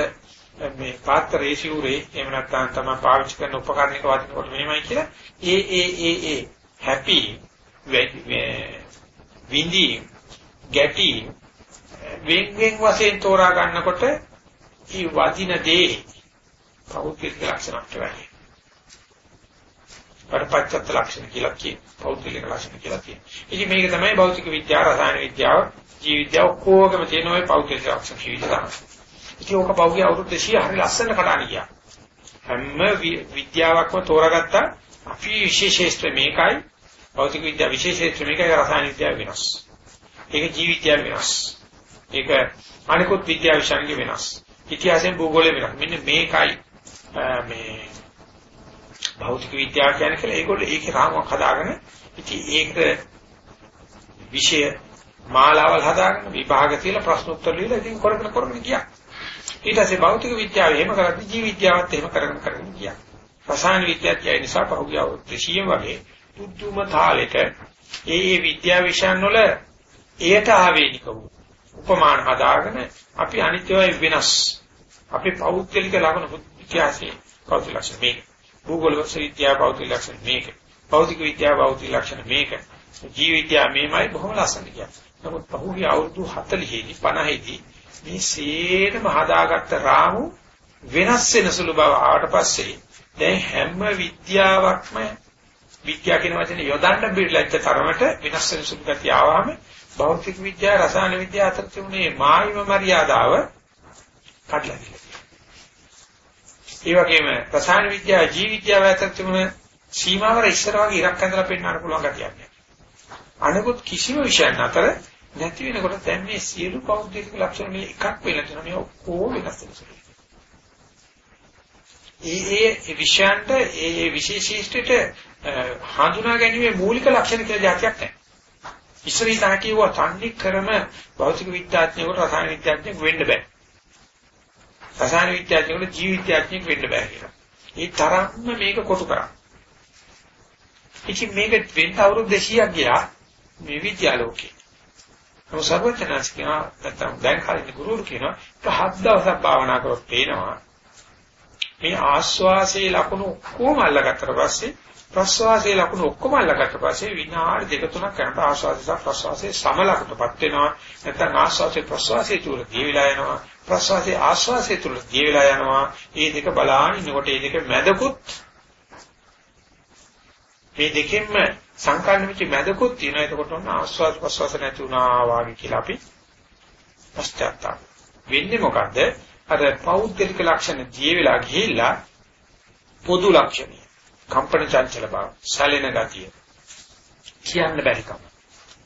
Speaker 3: මේ පාත්‍රයේ සිවුරේ එහෙම නැත්නම් තමයි පාවිච්චි කරන උපකරණයක වදිනකොට මෙහෙමයි කියලා ඒ ඒ ඒ ඒ හැපි විඳි ගැටි වෙන් වෙන් වශයෙන් තෝරා ගන්නකොට ಈ වදින දේ පෞද්ගලික ලක්ෂණක් වෙන්නේ. පරපච්චත් ලක්ෂණ කියලා කියන පෞද්ගලික ලක්ෂණ කියලා කියන. ඉතින් මේක තමයි භෞතික විද්‍යාව, රසායන විද්‍යාව, ජීව විද්‍යාව කොහොමද තියෙන ওই පෞද්ගලික ලක්ෂණ කිවිදලා. ඉතින් ඕක පෞද්ගලික අවුරුදු 200 හරි ලස්සන කඩාන ගියා. හැම විද්‍යාවක්ම තෝරාගත්තා අපි විශේෂ ශාස්ත්‍ර මේකයි භෞතික විද්‍යාව විශේෂ ශාස්ත්‍ර මේකයි රසායන විද්‍යාව වෙනස්. ඒක ජීව විද්‍යාව වෙනස්. ඒක අනිකුත් විද්‍යාව විශ්යන්ගේ වෙනස්. ඉතිහාසයෙන් භූගෝලයෙන් වෙනස්. මෙන්න මේකයි මේ භෞතික විද්‍යාව කියන්නේ කියලා ඒගොල්ලෝ ඒකේ රාමුවක් හදාගෙන ඉතින් ඒක විෂය මාලාවල් හදාගෙන විභාග තියලා ප්‍රශ්න උත්තර ලියලා ඉතින් කරගෙන කරගෙන ගියා. ඊට පස්සේ භෞතික විද්‍යාව එහෙම කරද්දි ජීව විද්‍යාවත් එහෙම කරගෙන කරගෙන ගියා. රසායන විද්‍යාවත් ඒ නිසා පහුගිය අවුරුදු වගේ පුදුම තාලෙක ඒ ඒ විද්‍යා විෂයන් වල එයට ආවේනික වූ උපමාන හදාගෙන අපි අනිත්‍යය වෙනස් අපේ පෞද්ගලික ලක්ෂණ ඉතිහාසයේ පෞද්ගලික ලක්ෂණ මේක භූගෝල විද්‍යාව පෞද්ගලික ලක්ෂණ මේක භෞතික විද්‍යාව භෞතික ලක්ෂණ මේක ජීව විද්‍යාව මේමයි බොහොම ලස්සන කියන්නේ. නමුත් පහුගිය අවුරුදු 40 දී 50 දී මේ සේරම හදාගත්ත රාමු වෙනස් වෙන සුළු බව ආවට පස්සේ දැන් හැම විද්‍යාවක්ම විද්‍යාව කියන වචනේ යොදන්න බිරලච්ච තරමට වෙනස් වෙන සුළු ගතිය ආවම භෞතික විද්‍යාව රසායන විද්‍යාව අතර තිබුණේ මායිම මරියාදාව කඩලා ගියා. ඒ වගේම රසායන විද්‍යාව ජීව විද්‍යාව අතර තිබුණ සීමාවර ඉස්සර වගේ ඉරක් ඇඳලා පෙන්නන්න පුළුවන් ගතියක් නෑ. අනිකුත් කිසිම විෂයක් අතර නැති වෙනකොට දැන් මේ සියලු පෞද්ගලික ලක්ෂණ මේ එකක් වෙලා තියෙනවා මේ ඔක්කොම වෙනස් වෙනවා. ඒ ඒ විෂයන්ට ඒ ඒ විශේෂීෂ්ඨයට හඳුනා ගැනීමේ මූලික ලක්ෂණ කියලා જાතියක් නැහැ. ඉස්සර ඉඳලා කිව්වා තන්නේ ක්‍රම භෞතික විද්‍යාඥයෙකුට රසායන විද්‍යාඥයෙක් වෙන්න බෑ. රසායන විද්‍යාඥයෙකුට ජීව විද්‍යාඥයෙක් වෙන්න බෑ කියලා. ඒ තරම්ම මේක කොටු කරා. ඉතින් මේක වෙන්න අවුරුදු 200ක් ගියා මේ විද්‍යාලෝකේ. නමුත් සර්වඥාන්ස් කියනවා නැත්නම් දැන් කලින් ගුරුවරු කියනවා පහත් දවසක් භාවනා කරොත් පේනවා. මේ ආස්වාසේ ලකුණු ඔක්කොම අල්ලගත්තට පස්සේ ප්‍රස්වාසයේ ලකුණු ඔක්කොම අල්ලගත්ත පස්සේ විනාඩි දෙක තුනක් යනකොට ආස්වාදයේ සහ ප්‍රස්වාසයේ සම ලකුණටපත් වෙනවා. නැත්නම් ආස්වාදයේ ප්‍රස්වාසයේ තුල දී වෙලා යනවා. ප්‍රස්වාසයේ ආස්වාදයේ තුල දී වෙලා යනවා. මේ දෙක බලාගෙන ඉන්නකොට මේ දෙක මැදකුත් මේ දෙකෙන්ම සංකල්ප වෙච්ච මැදකුත් තියෙනවා එතකොට ඔන්න ආස්වාද ප්‍රස්වාස නැති වුණා වාගේ කියලා අපි පශ්චාත්තාප වෙන්නේ මොකද්ද අර පෞද්ගලික ලක්ෂණ දී වෙලා ගිහිල්ලා පොදු ලක්ෂණ කම්පන චංචල බව, සැලෙන ගතිය. කියන්න බැරි කම.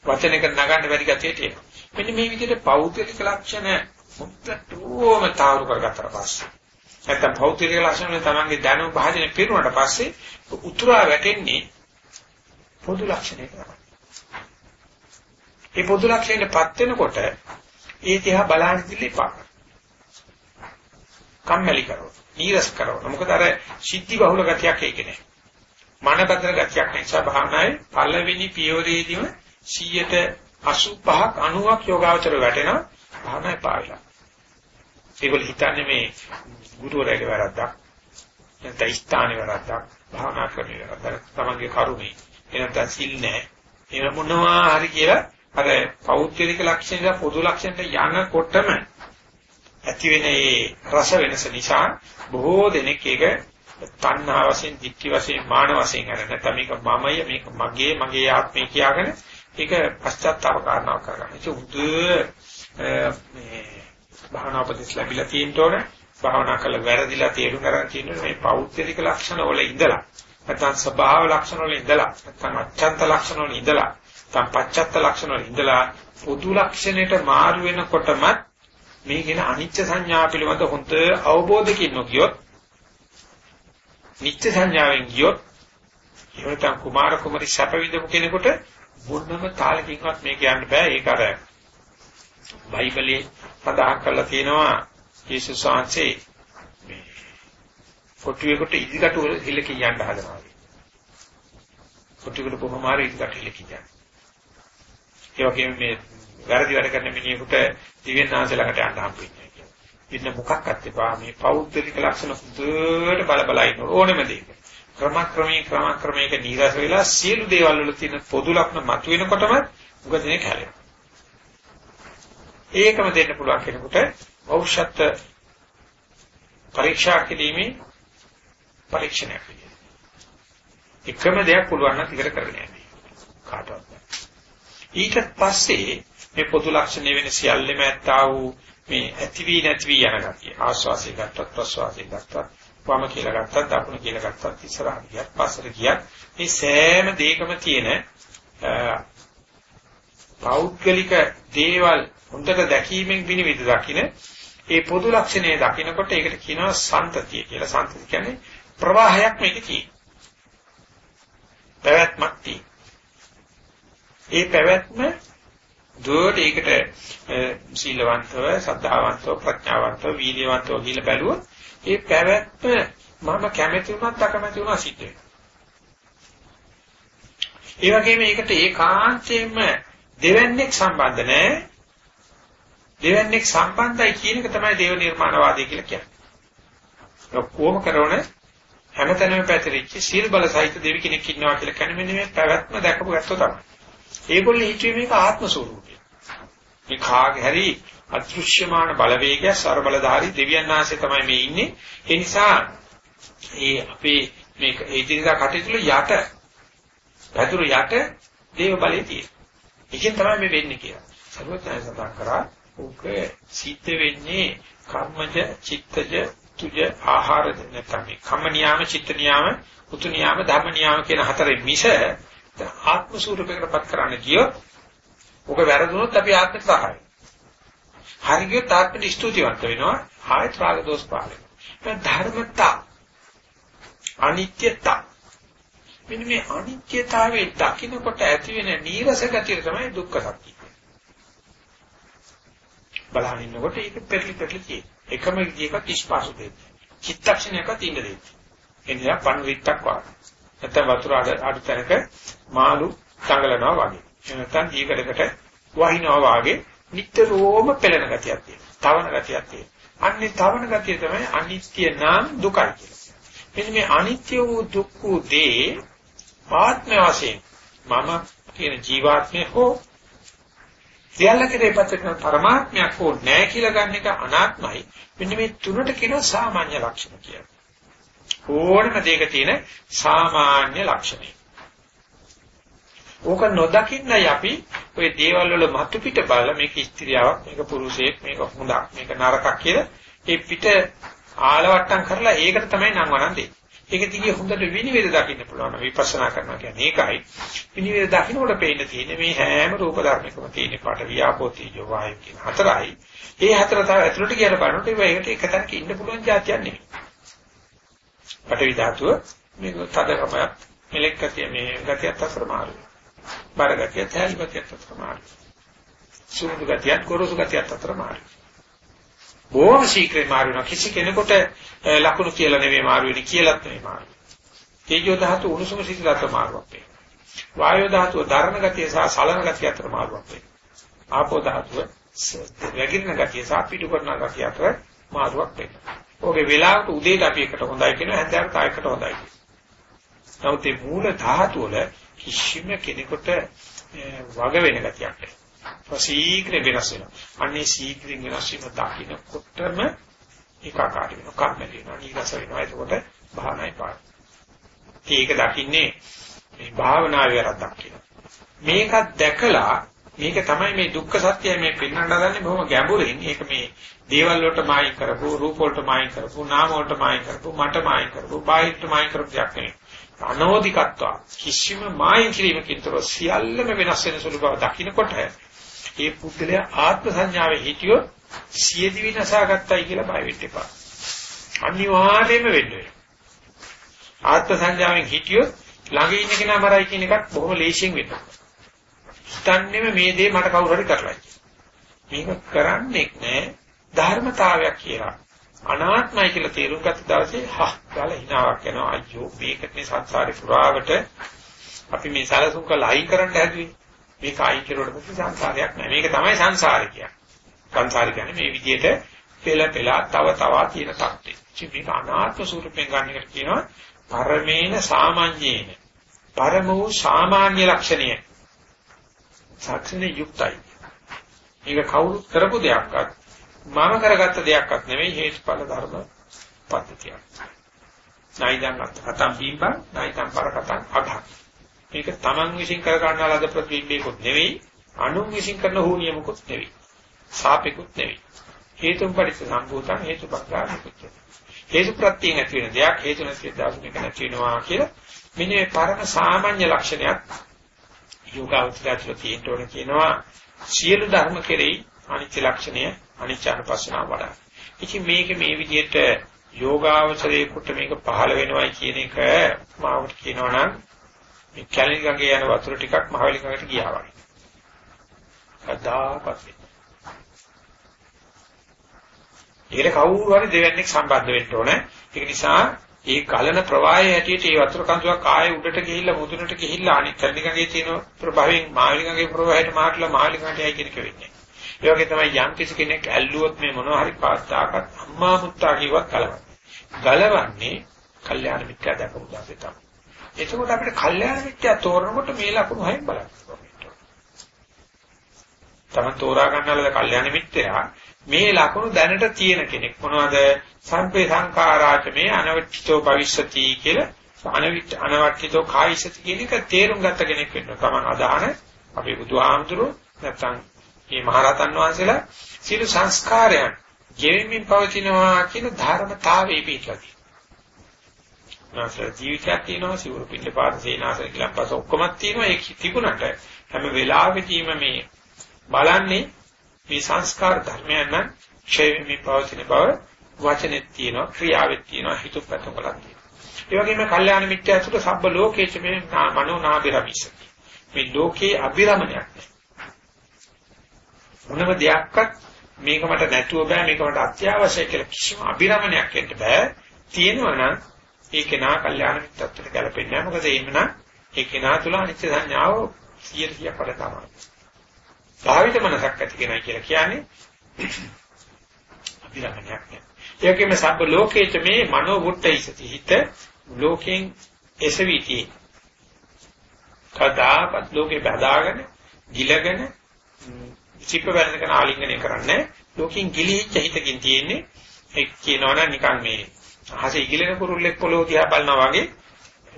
Speaker 3: වචනයක නගන්න බැරි ගතිය තියෙනවා. මෙන්න මේ විදිහට පෞද්ගලික ලක්ෂණ මුත්තටම තාවුරු කරගත්තට පස්සේ නැත්නම් පෞද්ගලික ලක්ෂණ වල තමන්ගේ දැනුම භාජනය පිරුණාට පස්සේ උතුරා වැටෙන්නේ පොදු ලක්ෂණයකට. ඒ පොදු ලක්ෂණයටපත් වෙනකොට ඒ දිහා බලන්න ඉතිලිපා. කම්මැලි කරනවා. නීරස කරනවා. මොකද අර සිද්ධි බහුල ගතියක් ඒකේ නැහැ. මනබදන ගතියක් නිසා භාවනාවේ පළවෙනි පියවරේදීම 185ක් 90ක් යෝගාවචර වැටෙනවා භාවනාවේ පාවිලා. ඒගොල්ලෝ හිතන්නේ මේ ගුරුවරයාගේ වැරද්දක් නැත්නම් ස්ථානේ වැරද්දක් භාවනා කරන්නේ වැරද්දක් තමන්ගේ කරුමේ එනතන සිල් නැහැ එන මොනවා හරි කියලා අර පෞද්ගලික ලක්ෂණ පොදු ලක්ෂණට යනකොටම ඇති වෙන ඒ රස වෙනස නිසා බොහෝ දෙනෙක් ඒක තණ්හා වශයෙන්, ditthi වශයෙන්, මාන වශයෙන් අර නැත්නම් මේක මමය, මේක මගේ, මගේ ආත්මය කියාගෙන ඒක පශ්චාත්තාප කාරණාවක් කරගන්න. ඒක උද මේ භාවනා උපදෙස් ලැබිලා තියෙනතොර භාවනා කළ වැරදිලා තේරුම් ගන්න තියෙන මේ පෞද්ගලික ලක්ෂණ වල ඉඳලා නැත්නම් ස්වභාව ලක්ෂණ වල ඉඳලා නැත්නම් අත්‍යන්ත ලක්ෂණ වල ඉඳලා නැත්නම් පච්චත්ත ලක්ෂණ වල ඉඳලා පොදු ලක්ෂණයට මාරු වෙනකොටම මේ කියන අනිත්‍ය සංඥා පිළිබඳ හොඳ අවබෝධකින් නොකියොත් නිත්‍ය සංඥාවෙන් ගියොත් එහෙම කුමාර කුමරි සැප විඳපු කෙනෙකුට මොනම තාලකින්වත් මේක යන්න බෑ. ඒක අර බයිබලයේ සඳහන් කරලා තියෙනවා. යේසුස් වහන්සේ මේ කොටුවේකට ඉදිකට හිල කියන්න හදනවා කොටුවේකට කොහොම හරි ඉදිකට හිල කියන්නේ ඒ වගේම මේ වැරදි වැඩ කරන මිනිහෙකුට දිව්‍යඥාන්සේ ළඟට යන්න හම්බ වෙන්නේ ඉන්න මොකක්වත් එපා මේ පෞද්ගලික ලක්ෂණ හුදුට බල බල ඉන්න ඕනෙම දෙයක. ක්‍රමක්‍රමී ක්‍රමක්‍රමයක නිරස වෙලා සියලු දේවල් වල තියෙන පොදු ලක්ෂණ මතුවෙනකොටම උගදෙනේ කැලේ. ඒකම දෙන්න පුළුවන් කෙනෙකුට ඖෂධ පරීක්ෂා කිරීමේ පරීක්ෂණයක් විදියට. එකම දෙයක් පුළුවන් නම් ඉවර කරගෙන යන්න. කාටවත්. ඊට පස්සේ මේ පොදු ලක්ෂණ වෙන සියල්ලම ඇත්තා වූ මේ ඇති වී නැති වී යන ගතිය. ආස්වාසිය ගත්තත් ප්‍රස්වාසිය ගත්තත් වම කියලා ගත්තත් දකුණ කියලා ගත්තත් ඉස්සරහට ගියත් පස්සට ගියත් මේ සෑම දෙයකම තියෙන පෞද්ගලික දේවල් හොඳට දැකීමෙන් විනිවිද දකින්න ඒ පොදු ලක්ෂණය දකිනකොට ඒකට කියනවා සන්තතිය කියලා. සන්තතිය කියන්නේ ප්‍රවාහයක් මේකේ තියෙන. පැවැත්මක් තියෙන. ඒ පැවැත්ම දුවට ඒකට සීලවන්තව, සද්ධාවන්තව, ප්‍රඥාවන්තව, වීර්යවන්තව කියලා බැලුවොත් ඒ පැවැත්ම මම කැමති වුණත් අකමැති වුණා සිද්ධ වෙනවා. ඒ වගේම ඒකට ඒකාන්තයෙන්ම දෙවන්නේක් සම්බන්ධ නැහැ. දෙවන්නේක් සම්බන්ධයි කියන එක තමයි දේව නිර්මාණවාදී කියලා කියන්නේ. ඔක්කොම කරන හැමතැනම පැතිරිච්ච සීල් බල සහිත දෙවි කෙනෙක් ඉන්නවා කියලා කියන්නේ මෙන්න මේ පැවැත්ම දැකපු ගැත්තෝ තමයි. ඒගොල්ලෝ හිතුවේ මේක ආත්ම ස්වરૂපය. මේ කාගේ හරි අදෘශ්‍යමාන බලවේගය සර බලධාරී දෙවියන් ආශ්‍රය තමයි මේ ඉන්නේ. ඒ නිසා ඒ අපේ මේ ඉදිරියට කටයුතු යට පැතුරු යට දේව බලය තියෙනවා. ඒකෙන් තමයි මේ වෙන්නේ කියලා. සර්වඥයන් සඳහන් කරා ඕක සිද්ධ වෙන්නේ කර්මජ චිත්තජ තුජ, ආහාර නැත්නම් මේ කම්ම නියාම, චිත්ත නියාම, උතු නියාම, ධම්ම නියාම කියන හතරේ මිස ආත්ම ස්වරූපයකටපත් කරන්න ගියොත් ඔක වැරදුනොත් අපි ආත්මට සහායයි. හරි ගියොත් ආත්මට ස්තුතිවන්ත වෙනවා. ආයත් රාග දෝෂ පාල වෙනවා. ධර්මතා අනිත්‍යතා මෙන්න මේ අනිත්‍යතාවයේ දකින්නකොට ඇති වෙන නීරස ගතිය තමයි දුක්ඛ සත්‍ය. බලහන් ඉන්නකොට ඒක පෙරලි පෙරලි කියේ. එකම විදිහකට ඉස්පාසු දෙන්නේ. චිත්තක්ෂණයකට ඉන්න දෙන්නේ. එනිසා පන් විත්තක් වාගේ. නැත්නම් වතුර අඩ තැනක මාළු තඟලනවා වගේ. නැත්නම් දීකඩකට වහිනවා වාගේ නිට්ටරෝම පෙළෙන ගතියක් තියෙනවා. තවන ගතියක් තියෙනවා. අන්නේ තවන ගතිය තමයි අනිත්‍ය නම් දුකයි කියලා. මෙන්න මේ අනිත්‍ය වූ දුක් වූ දේ ආත්ම වශයෙන් මම කියන ජීවාත්මය හෝ සියල්ල කෙරේ පැත්තකින් පරමාත්මයක් හෝ නැහැ කියලා ගන්න එක අනාත්මයි. මෙන්න මේ තුනට කියන සාමාන්‍ය ලක්ෂණ කියලා. ඕනම දෙයක තියෙන සාමාන්‍ය ලක්ෂණය. ඕක නොදකින්නයි අපි ওই දේවල් වල මතු පිට බලලා මේක ස්ත්‍රියාවක් මේක පුරුෂයෙක් මේක හොඳක් මේක නරකක් කියලා ඒ පිට ආලවට්ටම් කරලා ඒකට තමයි නම් වරන් දෙන්නේ. ඒක දිගේ හොඳට විනිවිද දකින්න පුළුවන් විපස්සනා කරනවා කියන්නේ ඒකයි. විනිවිද දකින්නකොට පේන්න තියෙන්නේ මේ හැම රූප ධර්මයකම තියෙන පාට වියාපෝති යෝවාය කියන හතරයි. ඒ හතර තව ඇතුළට කියලා බලනකොට ඒකට එක තැනක ඉන්න පුළුවන් જાතියක් නෙමෙයි. පටවි ධාතුව මේක තදකමයක් මෙලෙක් ගතිය මේ ගතියත් අතර මාරුයි. බර ගතිය, තැල් ගතියත් අතර මාරුයි. සුමුදු ගතියත්, ගොරෝසු ගතියත් අතර මාරුයි. බොහොම ශීක්‍රේ මාරු වෙනවා. කිසි කෙනෙකුට ලකුණු කියලා නෙවෙයි මාරු වෙන්නේ කියලාත් නෙවෙයි මාරු. තේජෝ ධාතු උණුසුම සිසිලත මාරුවක් වේ. වායෝ ධාතුව ධර්ම ගතිය සහ සලන ගතිය අතර මාරුවක් වේ. ආපෝ ධාතුව වැగిරෙන ගතිය සහ පිටු කරන ගතිය අතර මාරුවක් වේ. ඔගේ වෙලාවට උදේට අපි එකට හොඳයි කියනවා හැන්දෑවට තායකට හොඳයි. නමුත් මේ මූල ධාතු වල කිසිම කෙනෙකුට වග වෙන ගතියක් නැහැ. ශීඝ්‍ර වෙනස් වෙනවා. අන්නේ ශීඝ්‍රින් වෙනස් වීම දකින්නකොටම ඒකාකාරී වෙනවා. කර්ම වෙනවා. නීරස වෙනවා. එතකොට භාවනායි පාඩ. ඒක දකින්නේ මේ භාවනාවේ වැරද්දක් කියලා. මේකත් දැකලා මේක තමයි මේ දුක්ඛ සත්‍යය මේ පෙන්වන්න හදන්නේ බොහොම ගැඹුරින්. ඒක මේ දේවල් වලට මායින් කරපු, රූප වලට මායින් කරපු, නාම වලට මායින් කරපු, මට මායින් කරපු, බාහිරට මායින් කරපු දෙයක් නෙවෙයි. අනෝධිකත්ව කිසිම මායින් කිරීමකින් තොර සියල්ලම වෙනස් වෙන සුළු බව දකිනකොට ඒ පුද්ගලයා ආත්ම සංඥාවේ හිටියොත් සියදිවි නසාගත්තයි කියලා බය වෙන්න එපා. අනිවාර්යයෙන්ම වෙන්න වෙනවා. ආත්ම සංඥාවෙන් හිටියොත් ළඟ ඉන්න කෙනා මරයි කියන එකත් බොහොම ලේසියෙන් වෙනවා. හිතන්නේම මේ දේ මට කවුරු හරි කරලා මේක කරන්නේ නැහැ ධර්මතාවයක් කියලා. අනාත්මයි කියලා තේරුම් ගත්ත දවසේ හා ගාලා හිනාවක් යනවා අයියෝ මේකනේ සංසාරේ පුරාවට අපි මේ සැලසුම් කරලා අයින් කරන්න හැදුවේ මේක අයින් කරුවට පස්සේ සංසාරයක් නෑ. මේක තමයි සංසාරය කියන්නේ. සංසාරය කියන්නේ මේ විදිහට පෙළ පෙළ තව තව තියෙන තත්ත්වය ඉතින් මේක අනාත්ම ස්වරූපයෙන් ගන්න එකට කියනවා පරමේන සාමාන්‍යේන. පරම වූ සාමාන්‍ය ලක්ෂණය. සාක්ෂණ යුක්තයි. මේක කවුරු කරපු දෙයක්වත් මම කරගත්ත දෙයක්වත් නෙවෙයි හේතුඵල ධර්ම පද්ධතියක්. නයිදන් අතම් බීබා නයිතම් පරකටන් අඝා. මේක Taman විසින් කර ගන්නා ලද ප්‍රතිබිම්බයකුත් නෙවෙයි අනුන් විසින් කරන හෝනියමකුත් නෙවෙයි. සාපේකුත් නෙවෙයි. හේතුන් පරිච්ඡ සම්භූතං හේතුපක්ඛානිකුත්. හේතු ප්‍රත්‍යයෙන් ඇති වෙන දෙයක් හේතු නැති දෙයක් මේක නැති වෙනවා කියලා මෙන්න මේ පරම සාමාන්‍ය ලක්ෂණයක් යෝගාවචරයට තියෙන්න ඕන කියනවා සියලු ධර්ම කෙරෙහි අනිත්‍ය ලක්ෂණය අනිච්චානුපස්සනාව වඩා. ඉතින් මේක මේ විදිහට යෝගාවචරයේකට මේක පහළ වෙනවයි කියන එක මාවට කියනවනම් මේ කැලණි ගඟේ යන වතුර ටිකක් මහවැලි ගඟට ගියා වගේ. කදාපත් ඒකට කවුරු හරි දෙවන්නේක් සම්බන්ධ වෙන්න ඕනේ. ඒක නිසා ඒ ගලන ප්‍රවාහය හැටියට ඒ වතුර කඳුවක් ආයේ උඩට ගිහිල්ලා මුදුනට ගිහිල්ලා අනිත් කැලණි ගඟේ තියෙන ප්‍රභාවයෙන් මහවැලි ගඟේ ප්‍රවාහයට මාටලා මහවැලි ගඟට යයි කියන එක වෙන්නේ. ඒ වගේ තමයි යම් කිසි කෙනෙක් ඇල්ලුවොත් මේ මොනවා හරි පාස්තාකත් අම්මා මුත්තා කිව්වත් ගලවන්නේ. ගලවන්නේ කල්යාණ මිත්‍යා දැකපු දාසේ තමයි. එතකොට අපිට කල්යාණ මිත්‍යා තෝරනකොට මේ ලකුණු හයෙන් බලන්න තමන් තෝරා ගන්නලද කල්යාණ මිත්‍යා මේ ලකුණු දැනට තියෙන කෙනෙක් මොනවද සම්පේ සංඛාරාච මේ අනවච්චිතෝ භවිෂති කියලා අනවිච්ච අනවච්චිතෝ කායිසති කියන එක තේරුම් ගත්ත කෙනෙක් වෙන්න. තමන් අදාන අපේ බුදුහාමුදුරුවෝ නැත්නම් මේ මහරහතන් වහන්සේලා සියලු සංස්කාරයන් ගෙවෙමින් පවතිනවා කියන ධර්මතාවයේ පිටලදී. නැසර ජීවිතයක් තියෙනවා සිවුරු පිළිපාත සේනාසන කියලා පස්ස ඔක්කොම තියෙනවා ඒක තිබුණට හැම වෙලාවෙදීම මේ බලන්නේ මේ සංස්කාර ධර්මයන් නම් ක්ෂේමී පවතින බව වචනෙත් තියෙනවා ක්‍රියාවෙත් තියෙනවා හිතුපතකලක් තියෙනවා. ඒ වගේම කල්යාණ මිත්‍යා සුඛ සබ්බ ලෝකේච මේ මනෝ නාබිරමිසති. මේ ලෝකේ අභිරමණයක් නැහැ. මොනම දෙයක්වත් මේක මට නැතුව බෑ මේක මට අත්‍යවශ්‍යයි කියලා කිසිම අභිරමණයක් වෙන්න බෑ තියෙනවා නම් ඒක නා කල්යාණ මිත්‍රත්වයට ගැලපෙන්නේ නැහැ. මොකද එහෙමනම් ඒක නා තුල අනිත්‍ය සංඥාව 100 පද තමයි. භාවිත මනසක් ඇති කෙනා කියලා කියන්නේ අභිරමණයක් නෑ ඒකෙම සබ්බ ලෝකේත මේ මනෝ වුට්ටයිසති හිත ලෝකෙන් එසවිති කදාපත් ලෝකේ බදාගෙන ගිලගෙන චිප්ප වැරදගෙන ආලිංගනය කරන්නේ ලෝකෙන් ගිලිහිච්ච හිතකින් තියෙන්නේ. ඒ කියනවනම් නිකන් මේ අහසේ ඉගිලෙන කුරුල්ලෙක් පොළොව දිහා බලනවා වගේ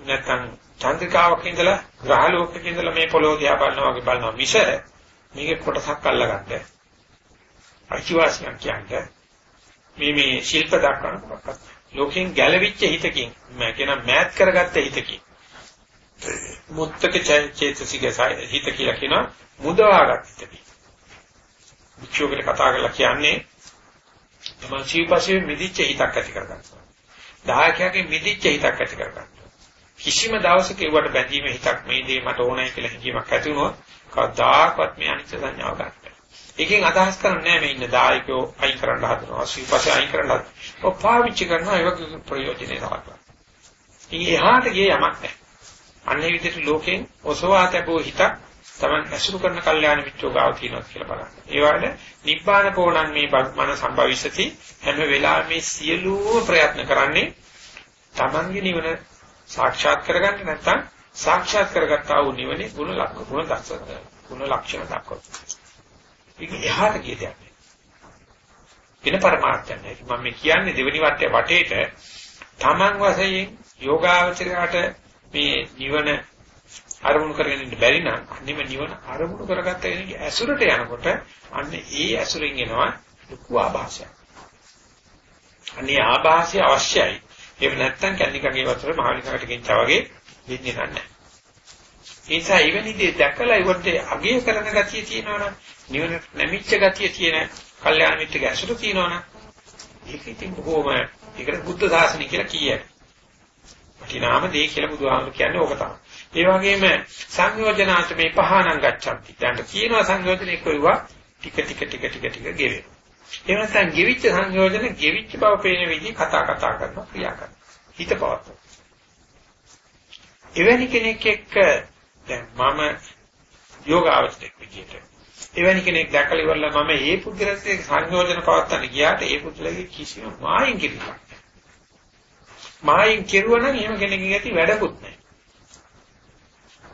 Speaker 3: නැත්නම් චන්ද්‍රිකාවක ඉඳලා ග්‍රහ ලෝකයක ඉඳලා මේ පොළොව දිහා බලනවා වගේ බලනවා මිස මේකේ කොටසක් අල්ලගන්න. අයිතිවාසිකම් කියන්නේ මේ මේ ශිල්ප දක්වන මොකක්ද ලෝකෙන් ගැලවිච්ච හිතකින් මම කියන මෑත් කරගත්ත හිතකින්. මුත්තක චෛතසික හිත කියලා කියනවා මුදවාගත් හිතකින්. භික්ෂුවකට කතා කරලා කියන්නේ තමන් සීපස්සේ මිදිච්ච හිතක් ඇති කරගන්නවා. දායකයාගේ මිදිච්ච හිතක් ඇති කරගන්නවා. කිසිම දවසක ඒවට බැඳීම හිතක් මේ දේ මට ඕනයි කියලා හිතීමක් ඇති වුණොත් කවදාකවත් මේ අනිත්‍ය සංඥාව ගන්න. එකෙන් අදහස් කරන්නේ මේ ඉන්න දායකයෝ අයින් කරන්න හදනවා. සීපස්සේ අයින් කරන්න හදනවා. ඔය පාවිච්චි කරනවා ඒ වගේ ප්‍රයෝජනේ නවත්වා. ඉතින් එහාට ගියේ යමක් නැහැ. අන්නේ විදිහට ලෝකෙන් ඔසවා තබෝ හිතක් Taman ඇසුරු කරන කල්යාණ මිත්‍රෝ ගාව තියෙනවා කියලා බලන්න. ඒ වගේ නිබ්බාන කෝණන් මේ මන සම්භවිසති හැම වෙලාවෙම මේ සියලුම ප්‍රයත්න කරන්නේ Tamanගේ නිවන සාක්ෂාත් කරගන්න නැත්නම් සාක්ෂාත් කරගත්තා වූ නිවනේ ගුණ ලක්ෂණ ගුණ දක්ෂ ගුණ ලක්ෂණ දක්වන. ඒක එහාට ගිය දෙයක් නෙවෙයි. වෙන පරමාර්ථයක් නෙවෙයි. මම මේ කියන්නේ දෙවෙනි වටේ වටේට Taman වශයෙන් යෝගාවචරයට මේ නිවන අරමුණු කරගෙන ඉන්න බැරි නම් අන්නේම නිවන අරමුණු කරගත්ත කෙනෙක් ඇසුරට යනකොට අන්න ඒ ඇසුරෙන් එනවා ලොකු ආభాසයක්. අනේ ආభాසය අවශ්‍යයි. එහෙම නැත්නම් කන්නිකගේ වතුර මහලිකකට ගෙන්චා වගේ දෙන්නේ නැහැ. ඒ නිසා එවැනි දේ දැකලා ඒකට අගය කරන ගතිය තියෙනවනම් නිවන නැමිච්ච ගතිය තියෙන කල්යාණ මිත්‍ර ගැසුරු තියනවනම් ඒක ඉතින් බොහොම ඒකට බුද්ධ ශාසනය කියලා කියයි. වටිනාම දේ කියලා බුදුහාමුදුරු කියන්නේ ඕක තමයි. ඒ වගේම සංයෝජනාත මේ පහනං ගච්ඡanti. දැන් කියනවා සංයෝජනේ කොයිවා ටික ටික ටික ටික ටික ගෙවෙන. ඒ නැත්නම් ගෙවිච්ච සංයෝජන ගෙවිච්ච බව පේන විදිහ කතා කතා කරනවා ක්‍රියා කරනවා. හිත පවත්වනවා. එවැනි කෙනෙක් එක්ක දැන් මම යෝගාවචරයක් විදියට එවැනි කෙනෙක් දැකලා ඉවරලා මම මේ පුද්ගලයාගේ සංයෝජන පවත්තන්න ගියාට ඒ පුද්ගලයාගේ කිසිම මායින් කිරිලා මායින් කෙරුවනම් එහෙම කෙනෙක්ගෙන් ඇති වැඩකුත් නැහැ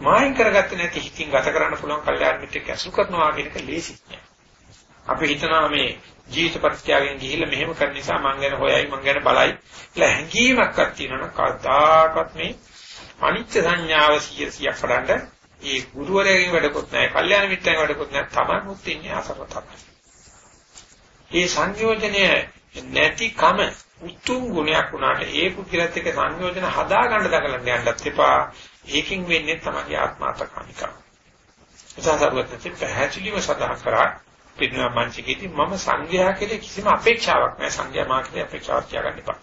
Speaker 3: මායින් කරගත්තේ නැති හිතින් ගත කරන්න පුළුවන් කල්යාණ මිත්‍රෙක් ඇසුරු කරනවා කියන එක ලේසි නෑ අපි හිතනවා මේ ජීවිත පරිත්‍යාගයෙන් ගිහිල්ලා මෙහෙම කරන නිසා මං ගැන හොයයි මං ගැන බලයි කියලා හැඟීමක්වත් තියෙනවනම් කවදාකවත් මේ අනිත්‍ය සංඥාව 100ක් පඩන්න ඒ ගුරුවරයාගෙන් වැඩකුත් නැහැ, කල්යාණ මිත්‍රයන්ගෙන් වැඩකුත් නැහැ, තමනුත් ඉන්නේ අසරතක්. ඒ සංයෝජනය නැතිකම උතුම් ගුණයක් වුණාට ඒ පුද්ගලත් එක්ක සංයෝජන හදා ගන්න දකලන්න යන්නත් එපා. ඒකින් වෙන්නේ තමයි ආත්මාර්ථකාමිකව. උසාවරත් පැහැදිලිව සඳහන් කරා පිටුනා මංචකේදී මම සංඝයා කෙරේ කිසිම අපේක්ෂාවක් නැහැ සංඝයා මා කෙරේ අපේක්ෂාවක් තියාගන්න එපා.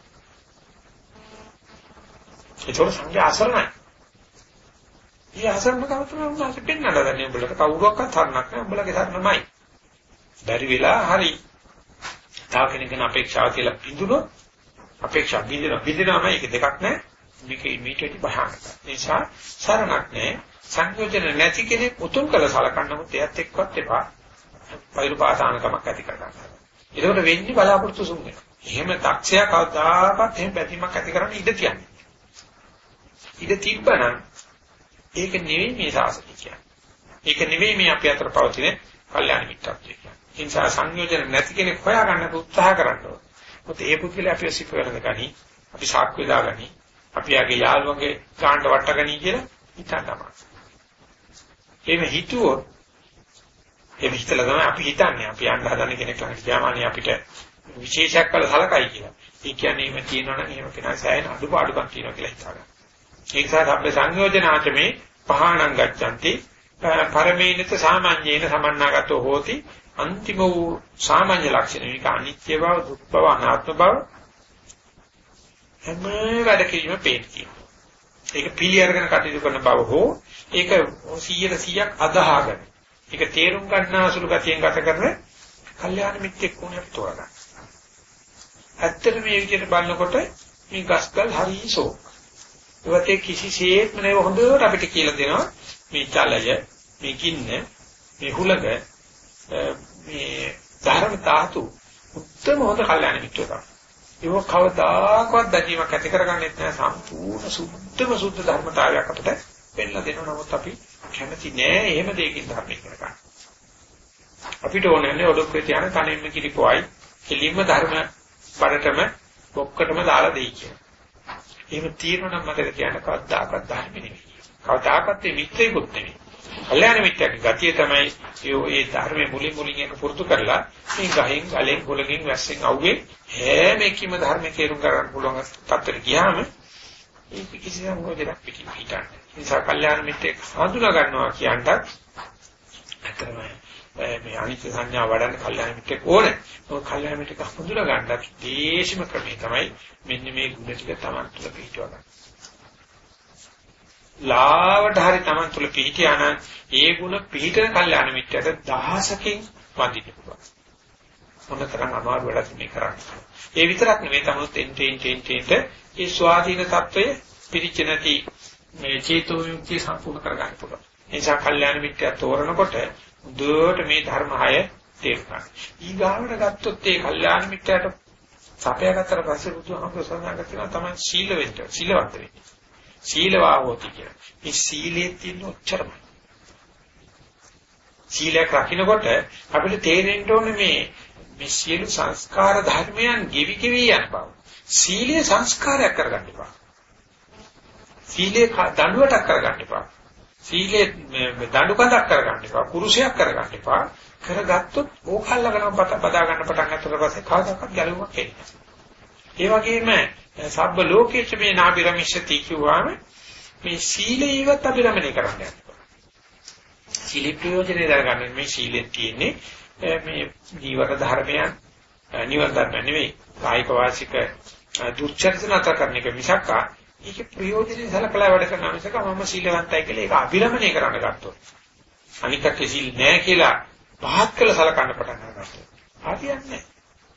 Speaker 3: ඒතකොට සංඝයා අසරණයි. ඒ අසරණකම තමයි උන්වහන්සේ පෙන්වලා දන්නේ උඹලට කවුරක්වත් තරණක් නැහැ උඹලගේ තරණමයි. බැරි වෙලා හරි. තව කෙනෙක්ගෙන් අපේක්ෂාව කියලා බිඳුනොත් අපේක්ෂා බිඳින බිඳිනම ඒක දෙකක් නැහැ. මේක ඉමීඩියට්ලි බහානක. ඒ නිසා සරණක් නැහැ. සංයෝජන නැති කෙනෙක් උතුම් කළ සලකන්න නමුත් එයත් එක්කවත් එපා. පෛරුපාසානකමක් ඇති කරගන්න. ඒකට වෙන්නේ බලාපොරොත්තු සුන් වෙනවා. එහෙම දක්ෂයා කවදාකවත් එහෙම බැතිමක් ඇති කරන්න ඉඩ තියන්නේ. ඉඩ තිබ්බනම් ඒක නෙවෙයි මේ සාසනය කියන්නේ. ඒක නෙවෙයි මේ අපි අතර පවතින කල්යාණ මිත්‍රත්වය කියන්නේ. ඒ නිසා සංයෝජන නැති කෙනෙක් හොයාගන්න උත්සාහ කරන්න ඕනේ. මොකද ඒ පුද්ගලයා අපිව සිප වෙනද ගනි, අපි සාක්ෂි දාගනි, අපි යාගේ යාළුවගේ කාණ්ඩ වට්ටගනි කියලා හිතන්නම. එහෙම හිතුවොත් එහෙම හිතලා තමයි අපි හිතන්නේ. අපි යන්න හදන කෙනෙක් ළඟට ගියාමනේ අපිට විශේෂයක් කළ සලකයි කියලා. ඒ කියන්නේ එහෙම කියනවනම් එහෙම කෙනා සෑහෙන අඩුපාඩුකම් කියනවා කියලා හිතාගන්න. ඒ නිසා සබ්බ සංයෝජනාචමේ පහාණං ගච්ඡanti පරමේනත සාමාන්‍යේන සමන්නාගතෝ හෝති අන්තිම වූ සාමාන්‍ය ලක්ෂණ මේක අනිත්‍ය බව දුක් බව අනාත්ම බව හැම වැඩ කිරීම පේනවා. ඒක පිළි අරගෙන කටයුතු කරන බව හෝ ඒක 100 100ක් අදහාගෙන ඒක තේරුම් ගන්න අසුළු ගතියෙන් ගත කරන කල්යාණ මිත්‍යෙක් වුණේ තෝරගන්න. ඇත්තට මේ විදිහට බලනකොට මේ ගස්කල් හරිසෝ ඒවතේ කිසිසේත්ම නේ හොඳට අපිට කියලා දෙනවා මේ චලය මේ කින්න මේ හුලඟ මේ ධර්ම ධාතු උත්තම හොඳ කල්යනා මිත්‍රතා ඒක කවදාකවත් දැකීමක් ඇති කරගන්නෙත් නෑ සම්පූර්ණ සුද්ධම සුද්ධ ධර්මතාවයක් අපිට පෙන්නලා දෙනවා. නමුත් අපි කැමති නෑ එහෙම දෙයකින් ධර්ම ඉගෙන ගන්න. අපිට ඕනේ ඔඩොක්කේ තියන තනින්ම කිරිපොයි කෙලින්ම ධර්ම බඩටම බොක්කටම දාලා දෙයි කියලා. එහෙම තියෙනවා නම් මතක තියාගන්න කවදාකවත් ධර්ම නෙවෙයි. කවදාකවත් මේ මිත්‍රෙකුත් නෙවෙයි. කල්යාණ මිත්‍යාගේ ගතිය තමයි ඒ ධර්මයේ මුලින් මුලින් එක පුරුදු කරලා මේ ගහෙන් ගලෙන් ගොලකින් වැස්සෙන් අවුගේ හැම එකකින්ම ධර්මයේ තේරුම් ගන්න පුළුවන් තත්ත්වෙට ගියාම ඒක කිසිම මොකදක් පිටින් හිටන්නේ. ඒ නිසා කල්යාණ මිත්‍යෙක් හඳුනා ගන්නවා කියනටත් ඇත්තම මේ අනිත්‍ය සංඥා වඩන්න කල්යාණ මිත්‍යෙක් ඕනේ. ඔය කල්යාණ මිත්‍යෙක් හඳුනා ගන්නත් දේශම ක්‍රමය තමයි මෙන්න මේ ගුණ ටික Taman තුල පිටව ගන්න. ලාවට හරි Taman තුල පිහිටියා නම් ඒ ಗುಣ පිහිටන කල්යාණ මිත්‍යට දහසකින් වඳින්න පුළුවන්. මොනතරම් අමාරු වැඩක් මේ කරන්නේ. ඒ විතරක් නෙමෙයි තමුත් එන්ටෙන් ටෙන්ටෙන්ට ඒ ස්වාධීන తত্ত্বය පිරිච්ච නැති මේ චේතෝ යුක්තිය සම්පූර්ණ කරගන්න පුළුවන්. එනිසා කල්යාණ මිත්‍යා තෝරනකොට දුවට මේ ධර්ම 6 තේරුණා. ඊගාවට ගත්තොත් ඒ කල්යාණ මිත්‍යාට සපයාගත්තට පස්සේ බුදුහාමුදුරුවෝ සඳහන් කරනවා තමයි සීල වෙන්න. සීලවත් වෙන්න. සීලවා හොති කියලා. මේ සීලයේ තියෙන උච්චරමයි. සීලයක් රකින්නකොට අපිට තේරෙන්න ඕනේ මේ මේ සියලු සංස්කාර ධර්මයන් ගෙවි ගෙවි යන බව. සීලයේ සංස්කාරයක් කරගන්න එපා. සීලේ දඬුවටක් කරගන්න එපා. සීලේ දඬු කඳක් කරගන්න එපා. කුරුසයක් කරගන්න එපා. කරගත්තොත් ඕකල්ලගෙන බදා ගන්න පටන් ගන්නකොට පස්සේ කවදාකවත් ගැලවුමක් එන්නේ ඒ වගේම සබ්බ ලෝකේච මේ නාබිරමිෂති කියුවාම මේ සීලයවත් අබිරමණය කරන්න යනවා.
Speaker 2: සීල ප්‍රයෝජනේ දරගන්න මේ සීලෙන් තියෙන්නේ මේ ජීවර ධර්මයන් නිවන ධර්ම නෙවෙයි. කායික වාසික දුර්චරිත නතර කරන එක මිසක් ඒක ප්‍රයෝජනෙයි සලකලා වැඩ කරන මිසක මම සීලවන්තයි කියලා ඒක අභිරමණය කරන්න ගත්තොත්. අනිකට සීල් නැහැ කියලා පහත් කළ සලකන්න පටන් ගන්නවා හරියන්නේ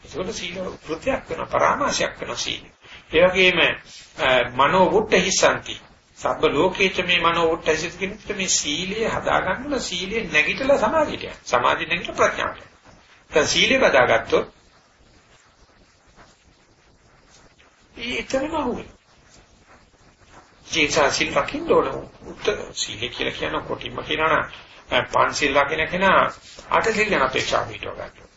Speaker 2: ඒකට සීල කෘත්‍යයක් කරන පරාමාශයක් කරන සීල. ඒ වගේම මනෝ වුට්ට හිසanti සබ්බ ලෝකේච මේ මනෝ වුට්ට හිසිත කියන මේ සීලය හදාගන්න සීලේ නැගිටලා සමාධියට සමාධිය නැගිටලා ප්‍රඥාවට දැන් සීලය බදාගත්තොත් ඒතරම අහුවෙ. ජීසා සිල් රකින්න ඕන උත්තර සීල කියලා කියන කොටින්ම කියනවා නම් පංචශීල රකින්න කෙනා අට සීල් ගැන අපේක්ෂා පිටව ගන්නවා.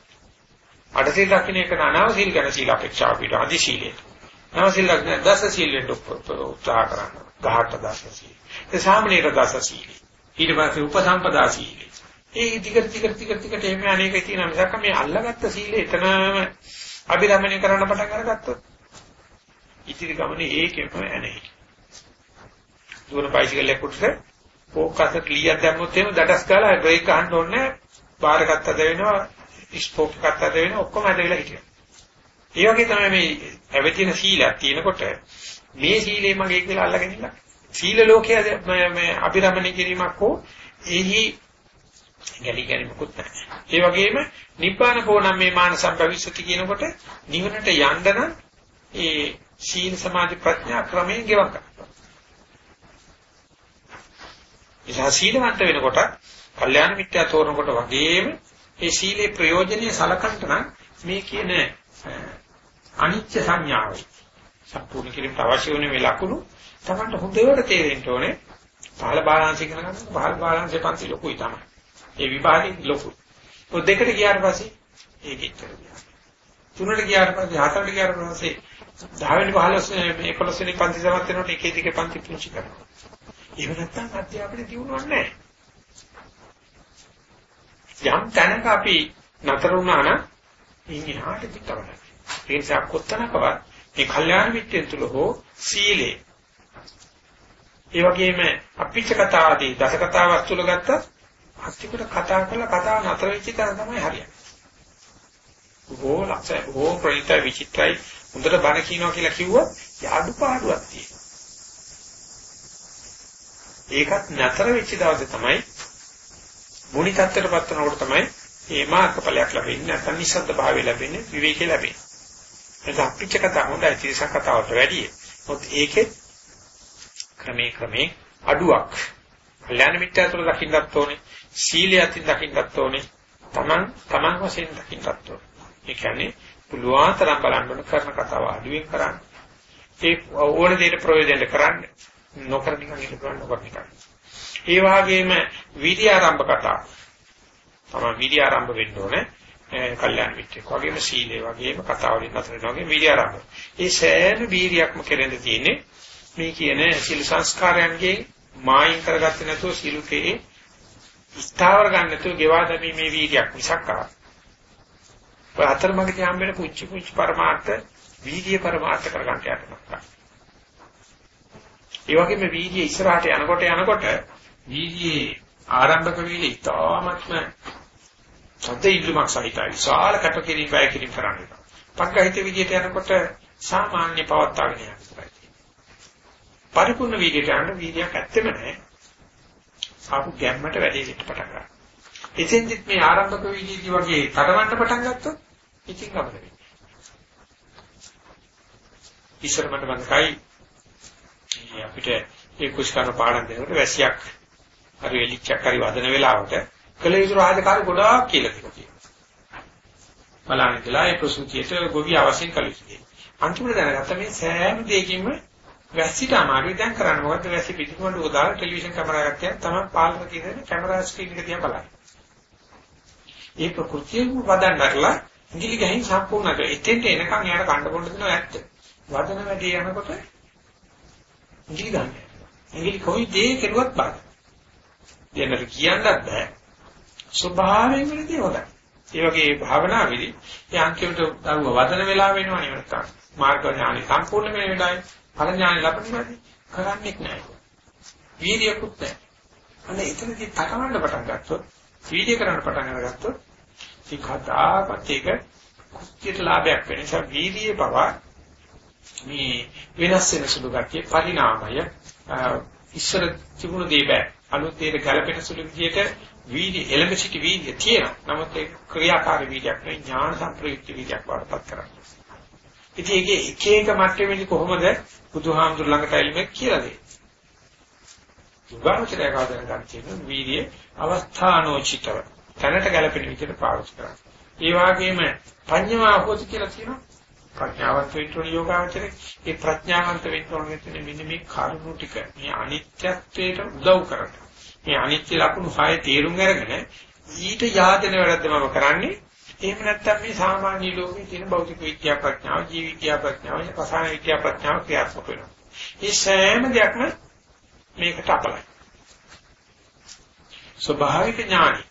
Speaker 2: අට සීල් රකින්න එක නානව සීල් ගැන සීල අපේක්ෂා පිටව අදි සීලේ. නව සීල් රකින්න දස සීලෙට උත්සාහ කරනවා. ගහට දස සීල. ඒ සාමනීර දස සීල. ඊට පස්සේ උපසම්පදා සීල. ඒ ටික ටික ටික ටිකට එමේ අනේක තියෙන මිසක් මේ අල්ලගත්ත සීලේ එතනම අභිරමණය කරන්න පටන් අරගත්තොත් ඉතිරි ගමනේ ඒකෙම ඇනෙහි. දුවන බයිසිකල් එකකට ෆෝකස් ක්ලියර් දැම්මොත් එහෙම දඩස් ගාලා බ්‍රේක් ගන්න ඕනේ බාර ගත්තද වෙනවා ස්පෝක් ගත්තද වෙනවා ඔක්කොම ඇදවිලා හිටියා. ඒ වගේ තමයි මේ ඇවිදින සීලයක් තියෙනකොට මේ සීලේ මගේ කියලා අල්ලගෙන ඉන්න. සීල ලෝකයේ මේ අභිරමණය කිරීමක් හෝ එහි ගැලි ගැනීමකුත් නැහැ. ඒ වගේම නිබ්බාන කෝණම් මේ මානසම් භවිෂ්‍යති කියනකොට නිවනට යන්න නම් ඒ සීල සමාධි ප්‍රඥා ක්‍රමයෙන් ගෙවක් කරනවා. ඉතින් සීලවන්ත වෙනකොට කල්යාණ මිත්‍යා තෝරනකොට වගේම ඒ සීලේ ප්‍රයෝජනෙයි සලකන්න නම් මේ කියන අනිත්‍ය සංඥාවයි සම්පූර්ණ කිරීමට අවශ්‍ය වෙන මේ ලකුණු තමන්ට හොඳට තේරෙන්න ඕනේ. පහළ බාලාංශ ඉගෙන ගන්න පහළ බාලාංශේ පන්ති ලොකුයි තමයි. ඒ විභාගේ ලොකුයි. ඔය දෙකට ගියාට පස්සේ ඒක ඉච්චර ගියා. තුනට ගියාට පස්සේ හතරට ගියාට පස්සේ 10 වෙනි 15 මේ 11 වෙනි පන්ති සමත් වෙනකොට එක එක එක පන්ති පුංචි කරනවා. ඒක නැත්තම් අධ්‍යාපනය දියුණුවක් නැහැ. යම් තැනක අපි නතර වුණා නම් ඉන්නේ හාට පිටවල. ඒ නිසා කොත්තනකවත් මේ කල්යාණ මිත්‍යෙන් තුල හෝ සීලේ ඒ වගේම අපිච්ච කතා ආදී දස කතා වස්තුල ගත්තත් අත්‍යකට කතා කරලා කතාව නතර වෙච්ච තැන තමයි හරියන්නේ. බොහෝ ලක්ෂය බොහෝ ප්‍රණීත විචිත්‍රයි හොඳට බණ කියනවා කියලා කිව්වොත් ඒ අඩුපාඩුවක් තියෙනවා. ඒකත් නතර වෙච්ච දවසේ තමයි මුනි tattරපත් වෙනකොට තමයි මේ මාර්ගඵලයක් ලැබෙන්නේ නැත්නම් නිසද්ද භාවය ලැබෙන්නේ විවේකී ලැබෙන්නේ. ඒක අපිච්ච කතා හොඳයි තිරසක් කතාවට වැඩිය. මොකද ඒකෙත් ක්‍රමේ ක්‍රමේ අඩුවක්. කල්‍යාණ මිත්‍යාතුල දකින්නත් ඕනේ. සීලය අතින් දකින්නත් ඕනේ. Taman Taman වශයෙන් දකින්නත් ඕනේ. ඒ කියන්නේ පුළුවන් තරම් බලන්න ඕන කරන කතාව අඩුවෙන් කරන්න. ඒ ඕන දෙයට ප්‍රයෝජනෙට කරන්න. නොකර නිකන් ඉන්න පුළුවන් නොකර නිකන්. ඒ වගේම විදි ආරම්භ කතා. තමයි විදි ආරම්භ වෙන්න ඕනේ. කල්යාණ මිත්‍රෙක් වගේම සීලේ වගේම කතාවලින් අතර වෙන වගේ වීර්ය ආරම්භ. ඒ සෑම වීර්යයක්ම කෙරෙන්න තියෙන්නේ මේ කියන සීල සංස්කාරයන්ගේ මායින් කරගත්තේ නැතුව සීලකේ ස්ථාවර ගන්න නැතුව ගෙවා දැමීමේ වීර්යයක් මිසක් ආ. ඔය අතරමඟදී හම්බ වෙන පුංචි පුංචි පරමාර්ථ වීර්ය පරමාර්ථ කරගන්න යනවා. ඒ වගේම වීර්ය ඉස්සරහට යනකොට යනකොට වීර්යයේ ආරම්භක වීර්ය ඉතාමත්ම සද්ද ඉල්ලුමක් සහිතයි. විශාල කැපකිරීම වැය කිරීම කරන්න. පංගහිත විදියට යනකොට සාමාන්‍ය පවත්වාගෙන යන්න ඉස්සරයි. පරිපූර්ණ වීර්යයට යන වීර්යයක් ඇත්තෙම නැහැ. ආපු ගැම්මට වැඩි සිට පටන් ගන්නවා. එතෙන්දිත් මේ ආරම්භක වීර්යදී වගේ තරවන්න පටන් ගත්තොත් ඉතින් ගමන වෙන්නේ. ඉස්සර මට මතකයි අපිට ඒ කුස්කාර පාඩම් දෙනකොට වැසියක් හරි එලිච්චක් හරි වදන වෙලාවට කළ යුතු රාජකාරි ගොඩාක් කියලා තියෙනවා. බලන්න කියලා ඒ ප්‍රසූතියට ගොවි අවශ්‍ය කළ යුතුයි. අන්තිමට දැනගත්ත මේ සෑම දෙයකින්ම වැසිට අමාරුයි දැන් කරන්න. මොකද වැසි පිටිපොළ උදාලා ටෙලිවිෂන් කැමරාවක් තියන් තමයි පාලක කියන කැමරා ස්ක්‍රීන් එක දිහා බලන්නේ. ඒ ප්‍රകൃතියම වදන් කරලා ඉංගිලි ගහින් සම්පූර්ණ කර. එතෙන්ට එනකන් යාට කණ්ඩ පොන්න දෙනවා ඇත්ත. වදන වැඩි යනකොට ඉංගිලි ගන්න. ඉංගිලි කොයි දේ කෙරුවත් බාද. දෙන්නට කියන්නත් බෑ. ස්වභාවයෙන් වෙන දේ හොඳයි. ඒ වගේ භාවනාවේදී ඒ අන්තිමට දරුව වදන වෙලා වෙනවා නේ නැත්තම් මාර්ග ඥානෙ සම්පූර්ණ වෙන වෙලාවේ ඵල ඥානෙ ලබන්නදී කරන්නේ නැහැ. වීර්යකුත් නැහැ. අන්න එතනදී තකවන්න පටන් ගත්තොත්, වීඩියෝ කරන්න පටන් අරගත්තොත්, ඉතින් කදාපත් ඒක කුච්චියට ලාභයක් වෙන නිසා වීර්යය පවා මේ වෙනස් වෙන සුළු ගැටිය පරිණාමය ඉස්සර තිබුණු දේ බෑ අලුත් දේට ගැළපෙන සුළු විදියට වීර්ය එළඹ සිටි වීර්ය තියෙනවා නමුත් ඒ ක්‍රියාකාරී වීර්යයක් නෙවෙයි ඥාන සම්ප්‍රයුක්ත වීර්යයක් වඩපත් කරන්නේ ඉතින් ඒකේ එක එක මට්ටමේදී කොහොමද බුදුහාමුදුර ළඟට ඇලිමේ කියලා දෙන්නේ උගාමචරය කාදන ගන්න තියෙන වීර්ය අවස්ථානෝචිතව තැනට ගැළපෙන විදිහට පාවිච්චි කරන්න. ඒ වගේම පඤ්ඤා හොති කියලා කියනවා. ප්‍රඥාවන්ත වෙන්න ඕන යෝගාවචරේ. ඒ ප්‍රඥාවන්ත වෙන්න ඕන කියන්නේ මෙන්න මේ කරුණු ටික මේ අනිත්‍යත්වයට උදව් කරන. මේ අනිත්‍ය ලක්ෂණ හය තේරුම් අරගෙන ඊට යාදෙන වැඩද මම කරන්නේ. එහෙම නැත්නම් මේ සාමාන්‍ය ලෝකයේ තියෙන භෞතික විද්‍යා ප්‍රඥාව, ජීව විද්‍යා ප්‍රඥාව, රසායන විද්‍යා ප්‍රඥාව ක්‍රියාත්මක වෙනවා. මේ සෑම දෙයක්ම මේකට අපලයි. ස්වභාවික ඥානයි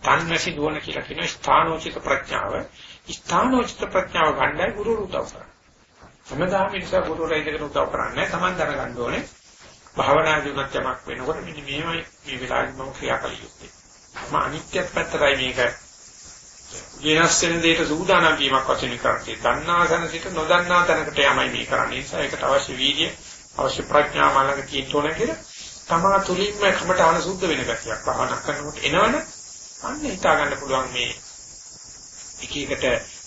Speaker 2: තන්වැසි නුවණ කියලා කියන ස්ථානෝචිත ප්‍රඥාව ස්ථානෝචිත ප්‍රඥාව ගන්නයි ගුරු උදව් කරන්නේ. හැමදාම නිසා ගුරු රැඳගෙන උදව් කරන්නේ Taman දැනගන්න ඕනේ. භාවනා ජීවිතයක් වෙනකොට මෙන්න මේවයි මේ වෙලාවේ මම ක්‍රියා කළ යුත්තේ. මම අනිත්‍යත් පැත්තටයි මේක වෙනස් වෙන දෙයට සූදානම් වීමක් වශයෙන් කරන්නේ. දන්නාසන සිට නොදන්නා තැනකට යමයි මේ කරන්නේ. ඒ නිසා ඒකට අවශ්‍ය වීර්ය, අවශ්‍ය ප්‍රඥා මානක තියෙන්න ඕන කියලා තමා තුලින්ම කමට අනුසුද්ධ වෙන ගැතියක් භාවනා කරනකොට එනවනේ අන්න හිතා ගන්න පුළුවන් මේ එක එකට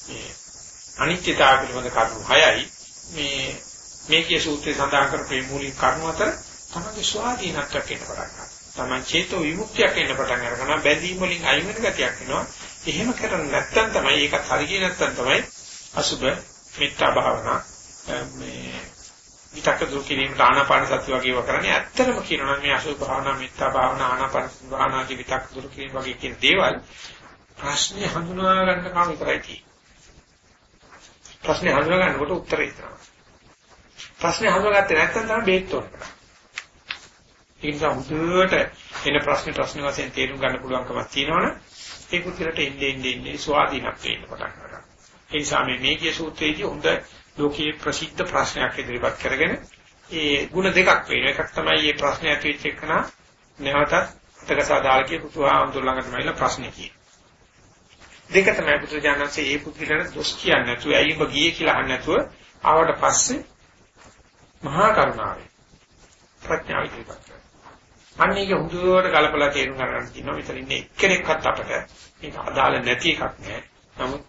Speaker 2: මේ අනිත්‍යතාව පිළිබඳ කරුණු හයයි මේ මේකේ සූත්‍රයේ සඳහන් කරපු මූලික කරුණු අතර තමයි ස්වාධීනත්වයක් එන්න පටන් ගන්නවා. තමයි චේතෝ විමුක්තියක් එන්න පටන් අරගනවා. බැඳීම් වලින් අයින් වෙන ගතියක් එනවා. එහෙම කරන්නේ නැත්නම් තමයි ඒකත් හරිය නැත්නම් තමයි අසුබ මිත්‍යා භාවනා මේ විතක්ක දුරු කිරීමට ආනාපාන සති වගේ ඒවා කරන්නේ ඇත්තටම කියනවා මේ අසුභ භාවනා මිත්‍යා භාවනා ආනාපාන භාවනාදී විතක්ක දුරු කිරීම වගේ කියන දේවල් ප්‍රශ්නේ හඳුනා ගන්න කම විතරයි තියෙන්නේ ප්‍රශ්නේ හඳුනා ගන්නකොට උත්තරේ ඉතනවා ප්‍රශ්නේ හඳුනාගත්තේ නැත්නම් තමයි බේත් ඕන ඒ නිසා මුදුවට එන ප්‍රශ්නේ ප්‍රශ්න වශයෙන් තේරුම් ගන්න පුළුවන්කමක් තියෙනවනේ ඒ කුතිරට එන්නේ එන්නේ එන්නේ ස්වාධීනත්වයෙන් පටන් ගන්නවා ඒ නිසා මේ මේකේ සූත්‍රයේදී හොඳ ලෝකයේ ප්‍රසිද්ධ ප්‍රශ්නයක් ඉදිරිපත් කරගෙන ඒ ಗುಣ දෙකක් වෙන එකක් තමයි මේ ප්‍රශ්නේ ඇති වෙච්ච එකන නැවතත් අතකසාදාලකේ පුතුහාමුදුර ළඟ තමයිලා ප්‍රශ්නේ කියන්නේ. දෙක තමයි පුදුජානන්සේ ඒ පුදුලට දොස් කියන්නේ නැතුව ඇයි ඔබ ගියේ කියලා අහන්න නැතුව ආවට පස්සේ මහා කරුණාවෙන් ප්‍රඥාව ඉදිරිපත් කරනවා. අන්න ඒක හුදුවට ගලපලා තේරුම් ගන්න තියෙනවා. මෙතන ඉන්නේ එක්කෙනෙක්වත් අපට මේක අදාළ නැති එකක් නෑ. නමුත්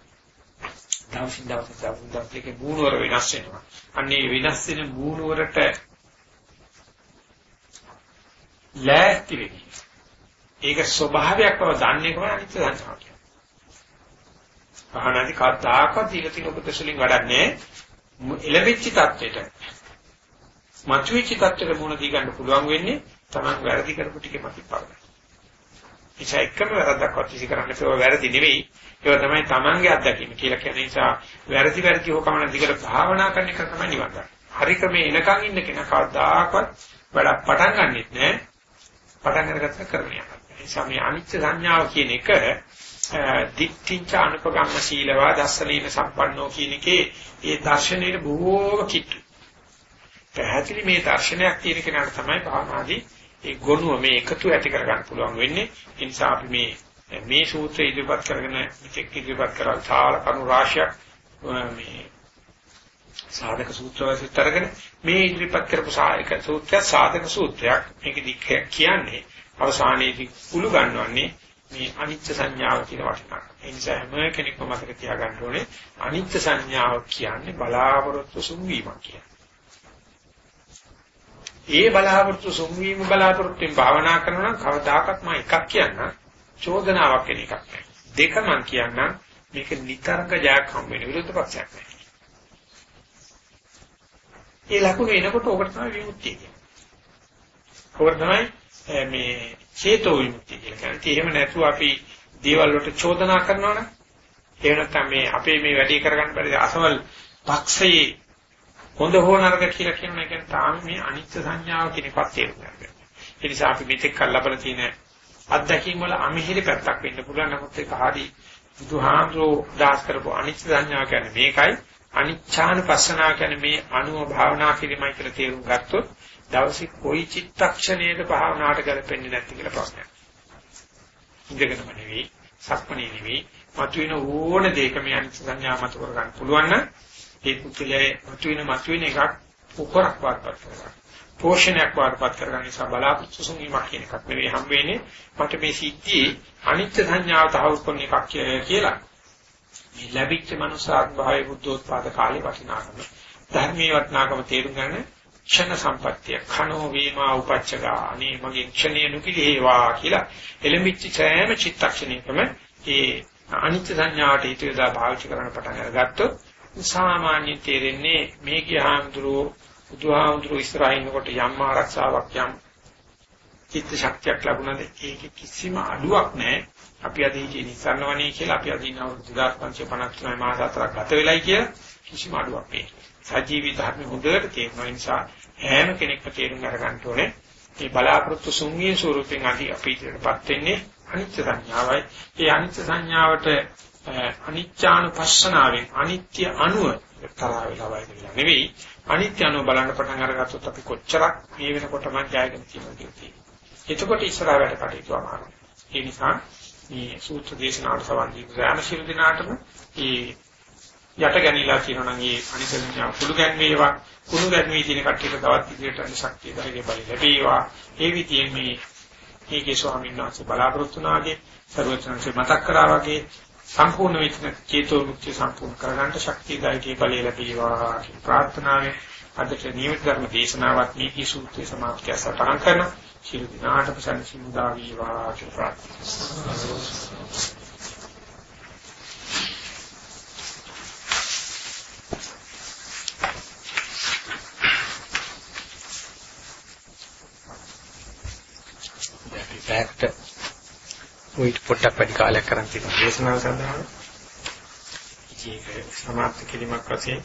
Speaker 2: දවසින් දවස දවසින් දවස එකේ මූණවර වෙනස් වෙනවා. අන්නේ වෙනස් වෙන මූණවරට ලෑස්ති වෙන්න. ඒක ස්වභාවයක් බව දන්නේ කොහොමද අනිත්‍ය දන්නවා කියන්නේ. පහනාදි කතාකත් ඊළතින උපදේශලින් වඩන්නේ එළඹිච්ච தත්වෙට. මතුවෙච්ච தත්වෙට මුණ දී ගන්න පුළුවන් වෙන්නේ Taman වැරදි කරපු ටිකේ මතින් පරදයි. නිසා එකම වැරද්දක්වත් කිසි කරන්න ඒක වැරදි නෙවෙයි. ඒක තමයි Tamange අත්දැකීම කියලා කියන නිසා වැරදි වැරදි හොකමන දිගට භාවනා කරන එක තමයි නිවන් ගන්න. හරි ක්‍රමේ එනකන් ඉන්න කෙනා කවදාකවත් වැඩ පටන් ගන්නෙත් නෑ. පටන් අරගත්ත කරන්නේ. ඒ නිසා මේ අනිත්‍ය සංඥාව කියන එක දික්ඨිංච අනුපගම්ම සීලවා දස්සලීන සම්පන්නෝ කියන එකේ ඒ දර්ශනයේ බොහෝම කිට්ටු. පැහැදිලි මේ දර්ශනයක් තියෙන කෙනාට තමයි භාවනාදී ඒ ගොනුව මේ එකතු ඇති කරගන්න පුළුවන් වෙන්නේ. ඒ නිසා අපි මේ මේ සූත්‍රය ඉදිරිපත් කරගෙන මෙතෙක් ඉදිරිපත් කරලා සාල කණු රාශියක් මේ සාධක සූත්‍ර වශයෙන් අරගෙන මේ ඉදිරිපත් කරපු සායක සූත්‍රය සාධක සූත්‍රයක්. මේකදී කියන්නේ අවසානයේදී කුළු ගන්නවන්නේ මේ අනිත්‍ය සංඥාව කියන වටිනාකම. ඒ නිසා හැම කෙනෙක්ම මතක තියාගන්න ඕනේ අනිත්‍ය සංඥාව කියන්නේ බලාපොරොත්තු සුන්වීමක් කියන්නේ. ඒ බලාපොරොත්තු සුන්වීම බලාපොරොත්තුෙන් භාවනා කරනවා නම් කවදාකවත් මම එකක් කියන්න චෝදනාවක් වෙන එකක් නෑ. දෙක මම කියන්න මේක නිතරක ජයක් හම් වෙන විරුද්ධ පක්ෂයක් නෑ. ඒ ලකුණු එනකොට ඔකට තමයි විමුක්තිය කියන්නේ. ඔකට තමයි මේ චේතෝ විමුක්තිය කියලා කියන්නේ. එහෙම නැතුව අපි දේවල් වලට චෝදනා කරනවනේ. එහෙම නැත්නම් මේ අපේ මේ වැඩේ කරගන්න බැරි අසවල් පක්ෂයේ හොඳ හෝ නරක කියලා කියන එක තාම මේ අනිත්‍ය සංඥාව කියන එකත් තේරුම් ගන්න. ඒ නිසා අපි මෙතෙක් කල් ලබන තියෙන අත්දැකීම් වල අමිහිරි පැත්තක් වෙන්න පුළුවන් නමුත් ඒක හරි බුදුහාමුදුරෝ දාස් කරපු අනිත්‍ය සංඥාව කියන්නේ මේකයි අනිච්ඡානුපස්සනා කියන්නේ මේ අනුව භාවනා කිරීමයි කියලා තේරුම් ගත්තොත් දවසේ කොයි චිත්තක්ෂණයක භාවනාවට ගැලපෙන්නේ නැති කියලා ප්‍රශ්නයක්. ඉඳගෙනම නෙවෙයි, සක්මණේ නෙවෙයි, මතුවෙන ඕන දෙයක මේ අනිත්‍ය සංඥා මත කර ගන්න පුළුවන් නම් ඒ පුත්‍රලේ මතුවෙන මතුවෙන එකක් උකරක් වාටපත් කරගන්න. පෝෂණයක් වාටපත් කරගන්න නිසා බලාපොරොත්තු සුන්වීමක් කියන එකක් නෙවෙයි හම් වෙන්නේ මට මේ සිද්ධියේ අනිත්‍ය සංඥාව තහවුරු කරන එකක් කියලා. මේ ලැබිච්ච මනුසාත් භාවයේ බුද්ධෝත්පාද කාලේ වටිනාකම ධර්මයේ වටිනාකම තේරුම් ගන්න ක්ෂණ සම්පත්තිය khano වේමා උපච්චගා අනේ මගේ ක්ෂණේ නුකිලේවා කියලා එළඹිච්ච සෑම චිත්තක්ෂණයකම ඒ අනිත්‍ය සංඥාවට හිත යොදා භාවිත කරන්න පටන් අරගත්තොත් සාමාන්‍ය තේරෙන්නේ මේ ගියාම්තුරු බුදුහාමුදුරු ඉස්සරහින්කොට යම් ආරක්ෂාවක් යම් චිත්ත ශක්තියක් ලැබුණාද ඒකේ කිසිම අඩුවක් නැහැ. අපි අද හිතේ නිසන්නවනේ කියලා අපි අද ඉන්න අවුරුදු 2553 මාස හතරක් ගත වෙලයි කියලා කිසිම අඩුවක් නැහැ. සජීවී ධර්ම හොඳට තේරෙන නිසා හැම කෙනෙක්ම තේරුම් අරගන්න ඕනේ. මේ බලාපොරොත්තු සුන්ගේ ස්වරූපෙන් අදි අපි ඉදිරියටපත් වෙන්නේ අනිත්‍ය සංඥාවයි. ඒ අනිත්‍ය සංඥාවට අනිත්‍යානුපස්සනාවෙන් අනිත්‍ය අනුව තරහ වෙලා වයිදලා නෙවෙයි අනිත්‍ය අනුව බලන්න පටන් අරගත්තොත් අපි කොච්චරක් මේ වෙනකොටම ජයගෙන තියෙනවද කියලා. එතකොට ඉස්සරහට කටයුතු අමාරුයි. ඒ නිසා මේ සූත්‍ර දේශනාවට සවන් දී ග්‍රාම ශිරු දිනාටම මේ යට ගැනීමලා කියනවා නම් මේ අනිත්‍ය සංඥා කුළු ගැන්වේවා කුණු ගැන්වී තියෙන කට්ටියට තවත් ඉදිරියට යන ශක්තිය ධෛර්ය බල ලැබේවා. ඒ විදිහේ මේ ඒකේ ස්වාමීන් වහන්සේ බලාපොරොත්තු වුණාගේ සර්වචනන්සේ මතක් කරා වගේ සම්පූර්ණ වෙච්ච චේතෝ මුක්තිය සම්පූර්ණ කරගන්න ශක්තිය ධෛර්යය බලය ලැබේවා කියන ප්‍රාර්ථනාවෙන් අදට නියමිත ධර්ම දේශනාවත් මේ කී සූත්‍රයේ සමාප්තිය සටහන් කරන ශිරු දිනාට ප්‍රසන්නසිමුදා වේවා කියන ප්‍රාර්ථනා පැයකට උයිට පොඩ්ඩක් වැඩි කාලයක් කරන් තියෙනවා දේශනාව සඳහා. ඒක සමාප්ත කිරීමක් වශයෙන්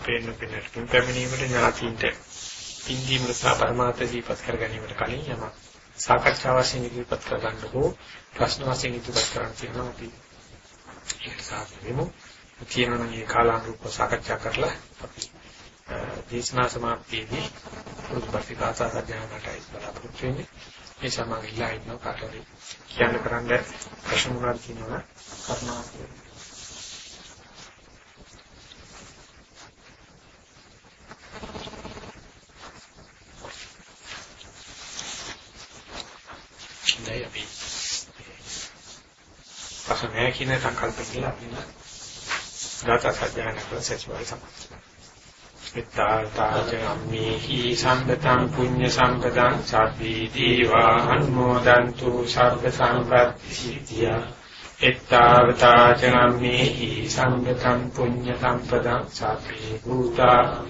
Speaker 2: පේන පිනට තුන් පැමිණීමට ඥාතින්ට ඉන්දීම සහ පරමාර්ථ දීපත් කර ගැනීමට කලින් යම සාකච්ඡා වශයෙන් ඉදිරිපත් කර ගන්න හෝ ප්‍රශ්න වශයෙන් ඉදිරිපත් කරන්න තියෙනවා අපි ඒකට සාකච්ඡා වෙමු. කියනවා නම් ඒ කාලානුරූප සාකච්ඡා කරලා අපි දේශනා සමාප්තියේදී පුරුදුපත් ගාථා සජ්ජායනටයි බලාපොරොත්තු වෙන්නේ. මේ සමග ඉල්ලා ඉන්නවා කාටරි. කියන්න කරන්න ප්‍රශ්න මොනවද කියනවා? කරුණාකර ඉඳයි අපි. ප්‍රශ්න නැහැ කියන සංකල්ප කියලා අපි ගාථා සජ්ජායන කරලා සත්‍යවයි සම්පූර්ණ ඉත්තාතාචම්මේහි සම්පතං පුඤ්ඤ සම්පතං සබ්බී දීවා අනුමෝදන්තු සබ්බ සම්පත්ති සිද්ධියා ඉත්තාතාචම්මේහි සම්පතං පුඤ්ඤ සම්පතං සබ්බී භූතා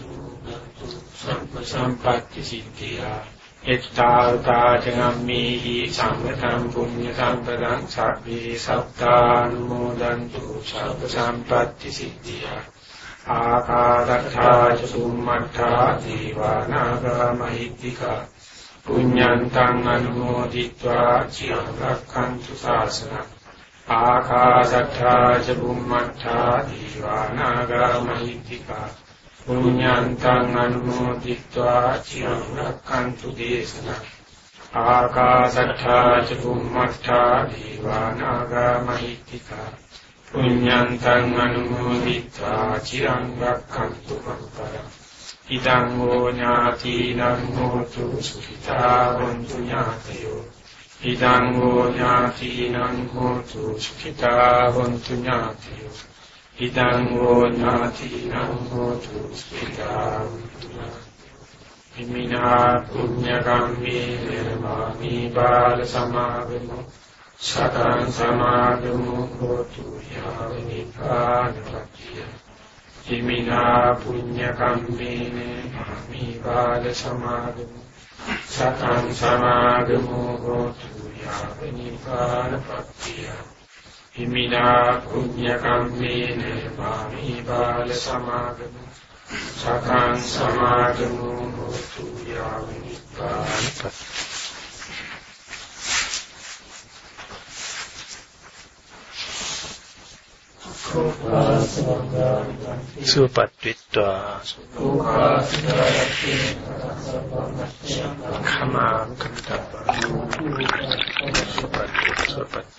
Speaker 2: සම්ප සම්පත්ති සිද්ධියා ඉත්තාතාචම්මේහි සම්පතං පුඤ්ඤ සම්පතං සබ්බී සත්තානුමෝදන්තු සබ්බ සම්පත්ති සිද්ධියා ආකාදත්තා ච සුම්මත්තා දීවානාගාමහිත්‍තිකා පුඤ්ඤන්තං අනුමෝදිत्वा චිරං රක්ඛන්තු ශාසනං ආකාශත්තා ච බුම්මත්තා දීවානාගාමහිත්‍තිකා පුඤ්ඤන්තං අනුමෝදිत्वा චිරං රක්ඛන්තු දේශනං ආකාශත්තා ච බුම්මත්තා දීවානාගාමහිත්‍තිකා පුඤ්ඤන්තං අනුමෝදිත්වා චිරං රක්ඛන්තු මංකරං ඉදං හෝ ඥාතිනං හෝතු සුඛිතා වന്തു ඥාතයෝ ඉදං හෝ ඥාතිනං හෝතු සුඛිතා වന്തു ඥාතයෝ ඉදං හෝ ඥාතිනං හෝතු සුඛිතා වന്തു ඥාතයෝ ඉමිනා පුඤ්ඤ කම්මේ නිර්මාමි බාල සමාවෙමෝ සතං සමාධිමු හෝතු යාව නිපාතපත්තිය හිමිනා පුඤ්ඤ කම්මේන මාමි බාල සමාධිමු සතං සමාධිමු හෝතු යාව නිපාතපත්තිය හිමිනා පුඤ්ඤ කම්මේන මාමි බාල සමාධිමු සතං සමාධිමු හෝතු යාව නිපාතපත්තිය සුවපත් විත්වා. khama kantapa සුවපත් සුවපත්